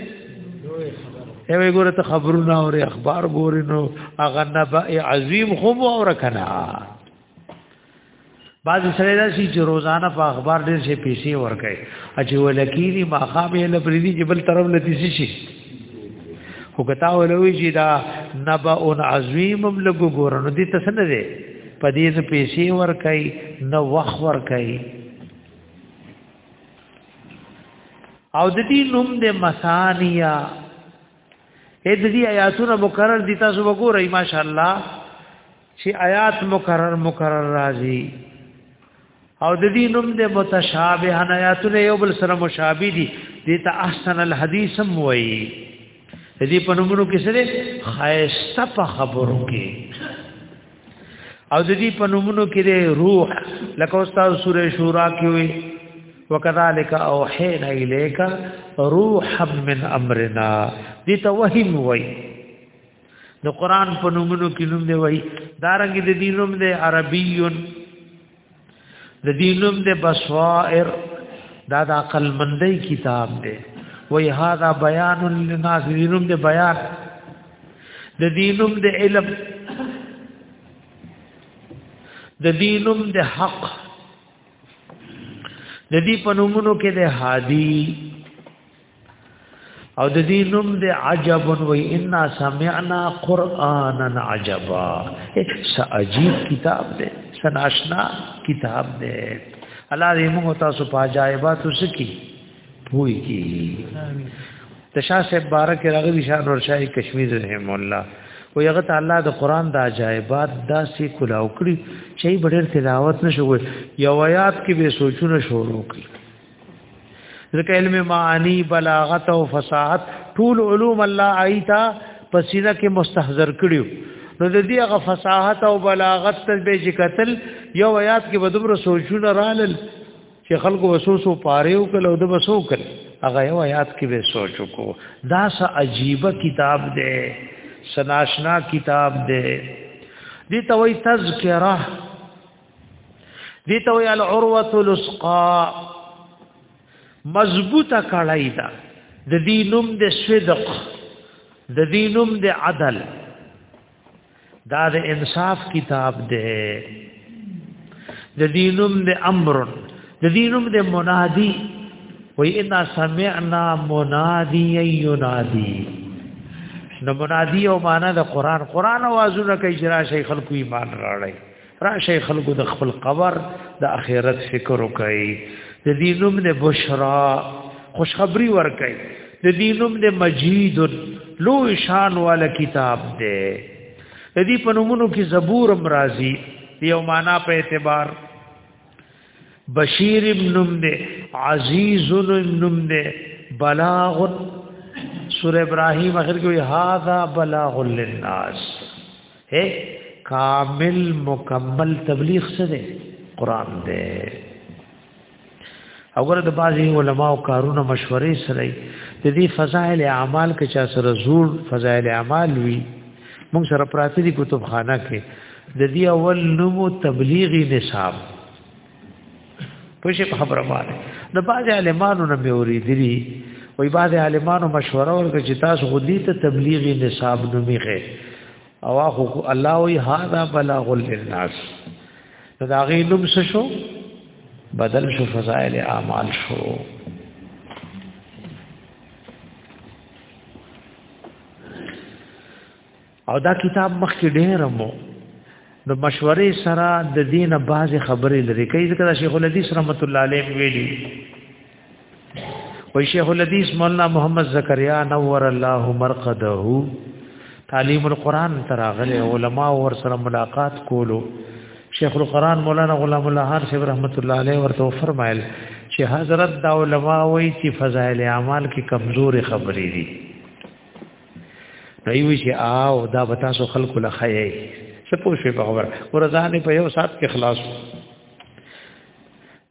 یوه ګوره ته خبرونه او اخبار ګورینو اغه نبأ عظیم خو مو اور کنا بعض سره دا شي چې روزانه په اخبار ډېر شي پیسې ورکړي اچي ولکېری ماخه به له پریدي جبل طرف لتی شي خو کتا ولوي چې دا نبا ان عظیم هم لګو ګورنو دي تاسو نه دي په دې څه پیسې ورکړي نو وخت ورکړي او د دې نوم د مسانیا اې د دې آیاتونو مکرر دي تاسو وګورئ ماشاءالله چې آیات مکرر مکرر راځي او د دې نوم د متشابه آیاتونه یو بل سره مشابه دي دې ته احسن الحدیث هم وایي دې په نومونو کې سره خایسته په خبرو کې او د دې په نومونو کې د روح لکه استاد سورې شورا کې وي وکذالک اوحینا الیک روحا من امرنا دې ته وحی وایي د قران په نومونو کې نوم دی وای دارنګ د دې نوم دی عربیون د دې نوم دی بصائر دا د عقل مندۍ کتاب دی وای هاذا بیان للناس دې نوم دی بیان د دې نوم دی علم د دې نوم دی حق د دې په نومونو کې دی هادي او د دې نوم د عجب و ان سمعنا قرانا عجبا س عجیب کتاب دی سناشنا کتاب دی الله دې موږ تاسو په عجایباتو سکی پوي کی تشا سے بارک راغلی شان ور شای کشمیر رحم الله و یغه تعالی د قران د عجایبات داسې کلاو کړی چې بډر تلاوت نشوي یو آیات کې به سوچونه شروع کړي ځکه علم معانی بلاغت او فصاحت ټول علوم الله ایتا پسیده کې مستحضر کړیو نو د دې هغه فصاحت او بلاغت ته به چې قتل یو آیات کې بدبر سوچونه رالل چې خلکو وسوسو پاره او کله د وسو کړ هغه یو آیات کې به سوچو کو دا څه عجیب کتاب دی سناشنا کتاب دی دې توي تذکرہ دي ته وی العروه الاسقا مضبوطه کړای دا د دې نوم د صدق د دې نوم د عدل دا د انصاف کتاب دی د دې نوم د امر د دې نوم د منادي وی ان سمعنا منادی ینادی نو منادی او معنا د قران قران اوازونه کوي چې را شي خلکو ایمان راړي راشه خلکو د خپل قبر د اخرت فکر وکړي د دې نوم نه بشرا خوشخبری ورکړي د دې نوم نه مجید لو شان والا کتاب دی د دې په نومونو کې زبور امرازي یو معنا په اعتبار بشیر ابن نم دے عزیز ابن نم دے بلاغ سورہ ابراہیم اخر کوئی هذا بلاغ للناس ہے کامل مکمل تبلیغ سے دے قرآن دے اگر د بعضی علماء او کارونه مشورې سره د دې فضائل اعمال کې چا سره زور فضائل اعمال وی موږ سره پراتی دی کتابخانه کې د دې اول نومو تبلیغي نصاب پوښې په خبره باندې د بعض عالمانو نه به اوریدلی وای بعض عالمانو مشوره ورکړي چې تاسو غدي ته تبلیغي نصاب نوميږي او اخو الله وی هاذا بلاغ للناس دا غي نوم شو بدل شو فضائل اعمال شو او دا کتاب مخکې ډېر مو د مشورې سره د دین باز خبرې لري کوي ځکه شیخ الحدیث رحمت الله علیه ویلي وای شیخ الحدیث مولانا محمد زکریا نور الله مرقده تعلیم القرآن تراغله علما ور سره ملاقات کولو شیخ القرآن مولانا غلام الله هر شیخ رحمت الله علیه ورته فرمایل چې حضرت دا علما وای چې فضائل اعمال کې کمزوري خبرې دي نو شي او دا به تاسو خلکو له خیي څه پوه شي په خبره ورځانې په یو سات کې خلاص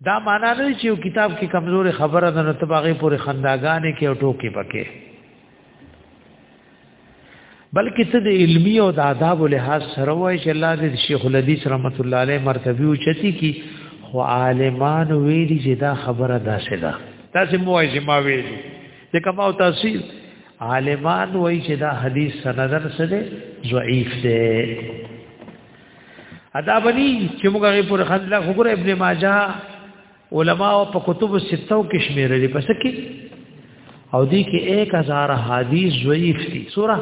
دا معنا نه چې یو کتاب کې کمزورې خبره ده نو تباغه پورې خنداګانې کې او ټوکې پکې بلکې ته د علمی او د آداب له لحاظ سره وایي چې الله دې شیخ الحدیث رحمت الله علیه مرتبه او چتی کی خو عالمان ویلي چې دا خبره داسې ده تاسو مو وایي ما ویلي ځکه ما تاسو عالمان وای چې دا حدیث سندر سره ضعیف دی ادا بنی چې موږ غي پر خندله خبر ابن ماجه علما او په کتب ستو کې شمیرلې پس کې او دې کې 1000 حدیث ضعیف دي سورہ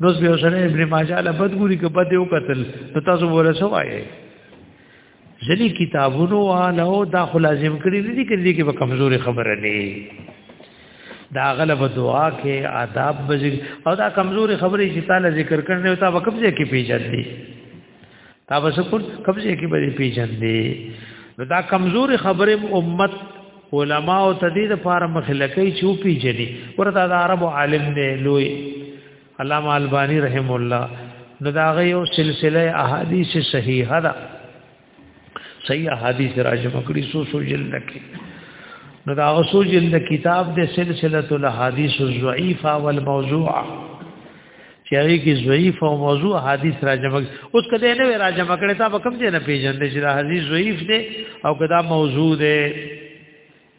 نو زه یو سره ابن ماجه له بدګوري کې بده وکتل نو تاسو ورسوایې ځلې کتابونو والو دا خو لازم کړی دي کړي کې به کمزوري خبره نه دا غلب دعا کې آداب بزګ او دا کمزوري خبرې چې تعالی ذکر کړنه او تا وکم ځای کې پیژن دي تا بس کو کم ځای کې به پیژن دي نو دا کمزوري خبرې امت علما او تدید فارم خلکې چوپی جدي ورته دا عرب عالم دی لوی علامه البانی رحم الله نو دا غي یو سلسله احادیث صحیحه ده صحیح احادیث راجم کړي سو سو جلد کې نو دا غسو جلد کتاب د سلسله الاحاديث الضعيفه والموضوعه چې هغه کې ضعیف او موضوع حدیث راجم اوس کله نه راجم کړي تا کوم دې نه پیژندې چې دا حدیث ضعیف دی او کدا موضوع دی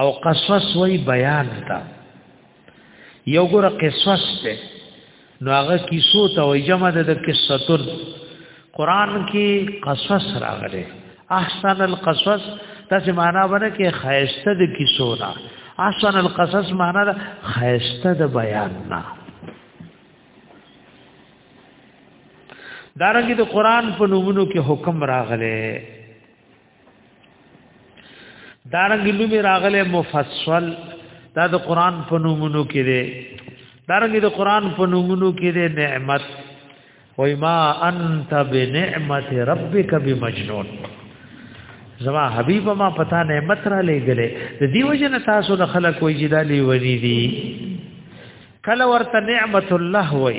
او قصص وی بیان تا یو ګره قصص ته نو هغه کیسو ته وی جمع د قصتون قران کې قصص راغلي احسن القصص تاسو معنا باندې کې خیسته د کیسو نه احسن القصص معنا د خیسته د بیان نه دارنګه د قران په نومونو کې حکم راغله دارنګ لومي راغله مفصل دا د قران په نومونو کې دی دارنګ د قران په نومونو کې دی نعمت وای ما انت بنعمت ربک بمجنون زما حبیب ما پتا نعمت را لګلې د دیو جن تاسو د خلک وې جدالي ونی دي کله ورته نعمت الله وای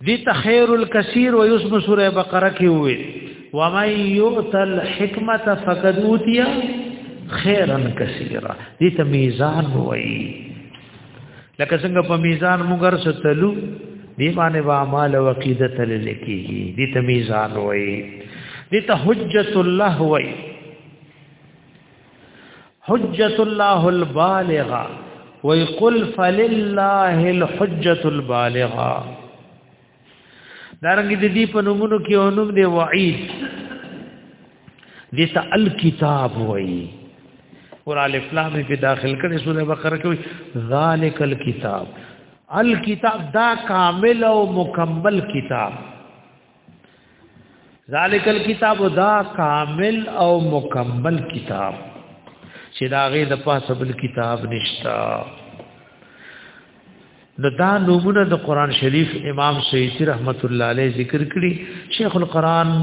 دي تخير الكثير ويسم سوره بقره کې وي ومن يؤت الحكمه فقد اوتي خيرا كثيرا دي ته ميزان وي لکه څنګه په ميزان مونږ رسټلو دي باندې با مال او عقيده تل لکېږي دي ته ميزان وي دي ته حجت الله وي حجت الله البالغه وی قل فلله الحجت البالغه دارنګ د دې په نومونو کې اونم دی وعید دې ته الکتاب وی اور الف لام په داخل کړي سوره بقره کې ذالک الکتاب الکتاب دا کامل او مکمل کتاب ذالک الكتاب دا کامل او مکمل کتاب چې دا غي د پاسه بل کتاب نشتا نو دا نمونه د قران شریف امام سیوطی رحمت الله علیه ذکر کړي شیخ القران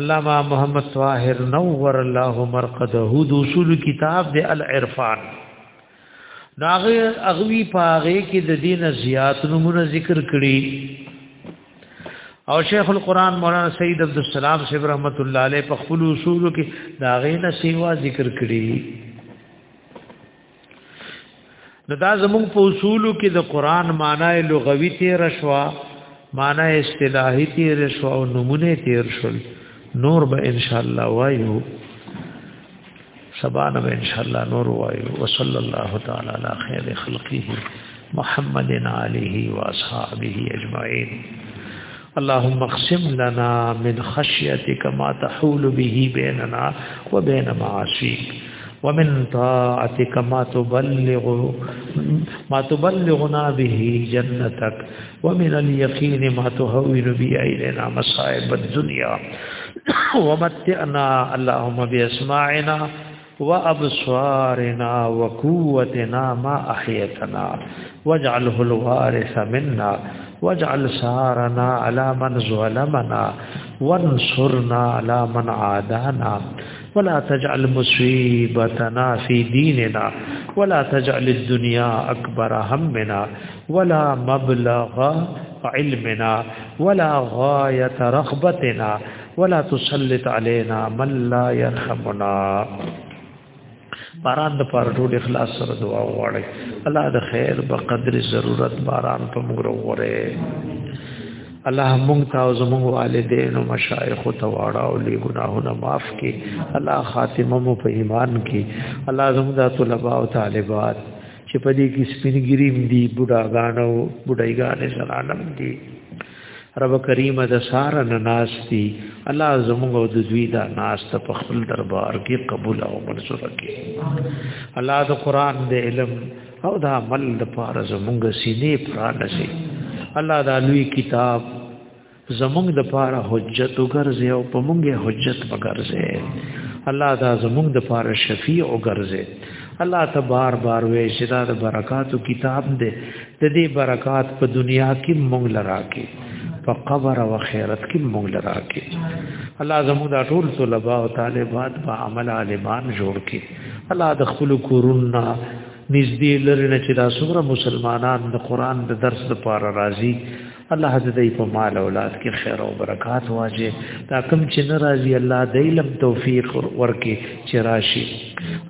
علامہ محمد طاهر نور الله مرقده د اصول کتاب د العرفان ناغه اغوی پاغه کې د دین زیات نمونه ذکر کړي او شیخ القران مولانا سید عبد السلام صاحب رحمت الله علیه په خپل اصول کې داغه نه سیوا ذکر کړي نو دا زموږ په اصول کې د قران معنی لغوي تیر شوا معنی اصطلاحي تیر شوا او نمونه تیر شول نور به ان شاء الله وایو سبحان به ان شاء الله نور وایو وصلی الله تعالی علی خیر خلقه محمد علیه و اصحابہ اجمعین اللهم اقسم لنا من خشيتك ما تحول به بيننا وبين معاصيك ومن طاعتك ما تبلغ ما تبلغنا به جنتك ومن اليقين ما تهون به إلينا مصائب الدنيا ومتعنا اللهم باسماعنا وابصارنا وقوتنا ما احيتنا واجعله الوارث منا واجعل سارنا على من ظلمنا وانصرنا على من عادانا ولا تجعل مصيبتنا في ديننا ولا تجعل الدنيا اكبر همنا ولا مبلغ علمنا ولا غايه رغبتنا ولا تسلط علينا من لا يرحمنا باران د پر ټول اخلاص سره دعا وغواړي الله د خیر په قدر ضرورت باران په موږ وره الله مونږ ته او زموږ والدین او مشایخ ته واړه او لی ګناهونه معاف کړي الله خاتمه مو په ایمان کې الله زموږ د طلباء او طالبات چې په دې کې سپینګریم دي بډاګانو بډایګانې زنانم دي رب کریم د سار نه ناس دي الله زموږ او د دوی دا ناس ته په خپل دربار کې قبول او منصور کړي الله د قران د علم او دا عمل د پاره زمونږ سینې پرانسي الله دا لوی کتاب زمونږ د پاره حجت وګرځي او په مونږه حجت وګرځي الله دا زمونږ د پاره شفیع وګرځي الله ته بار بار وې چې دا د برکاتو کتاب دی د دې برکات په دنیا کې مونږ لرا کې په قبر او خیرت کې مونږ لرا کې الله زموږ د ټول طلباء او طالبات په عمل عالمان جوړ کې الله د خپل کورونه نږدې لري نه چې دا څومره مسلمانان د قران د درس لپاره راځي الله دې په مال اولاد کې خیر او برکات واجه دا کم چې ناراضي الله دې لم توفیق ورکې چې راشي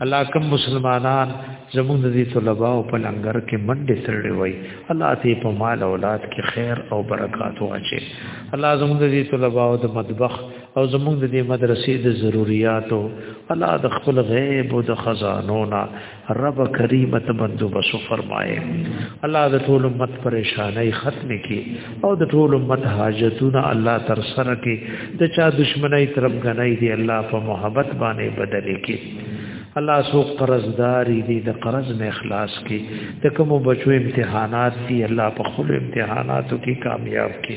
الله کم مسلمانان زموږ د دې طلباء په لنګر کې منډې سره وي الله دې په مال اولاد کې خیر او برکات واجه الله زموږ د دې طلباء د مطبخ او زمونږ د دې مدرسې د ضرورتو الله د خپل غیب او د خزانو نا رب کریم ته بندوبس فرمایي الله د ټول امت پریشانای ختم کړي او د ټول امت حاجتونه الله تر سره کړي د چا دشمنی طرف غنای دی الله په محبت باندې بدل کړي الله سو قرضداري دي د قرض نه اخلاص کړي د کوم بچو امتحانات دي الله په خپل امتحاناتو کې کامیاب کړي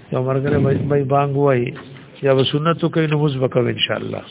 یو مرګره مې بانګ وای چې دا سنتو کوي نو موږ وکړو ان شاء الله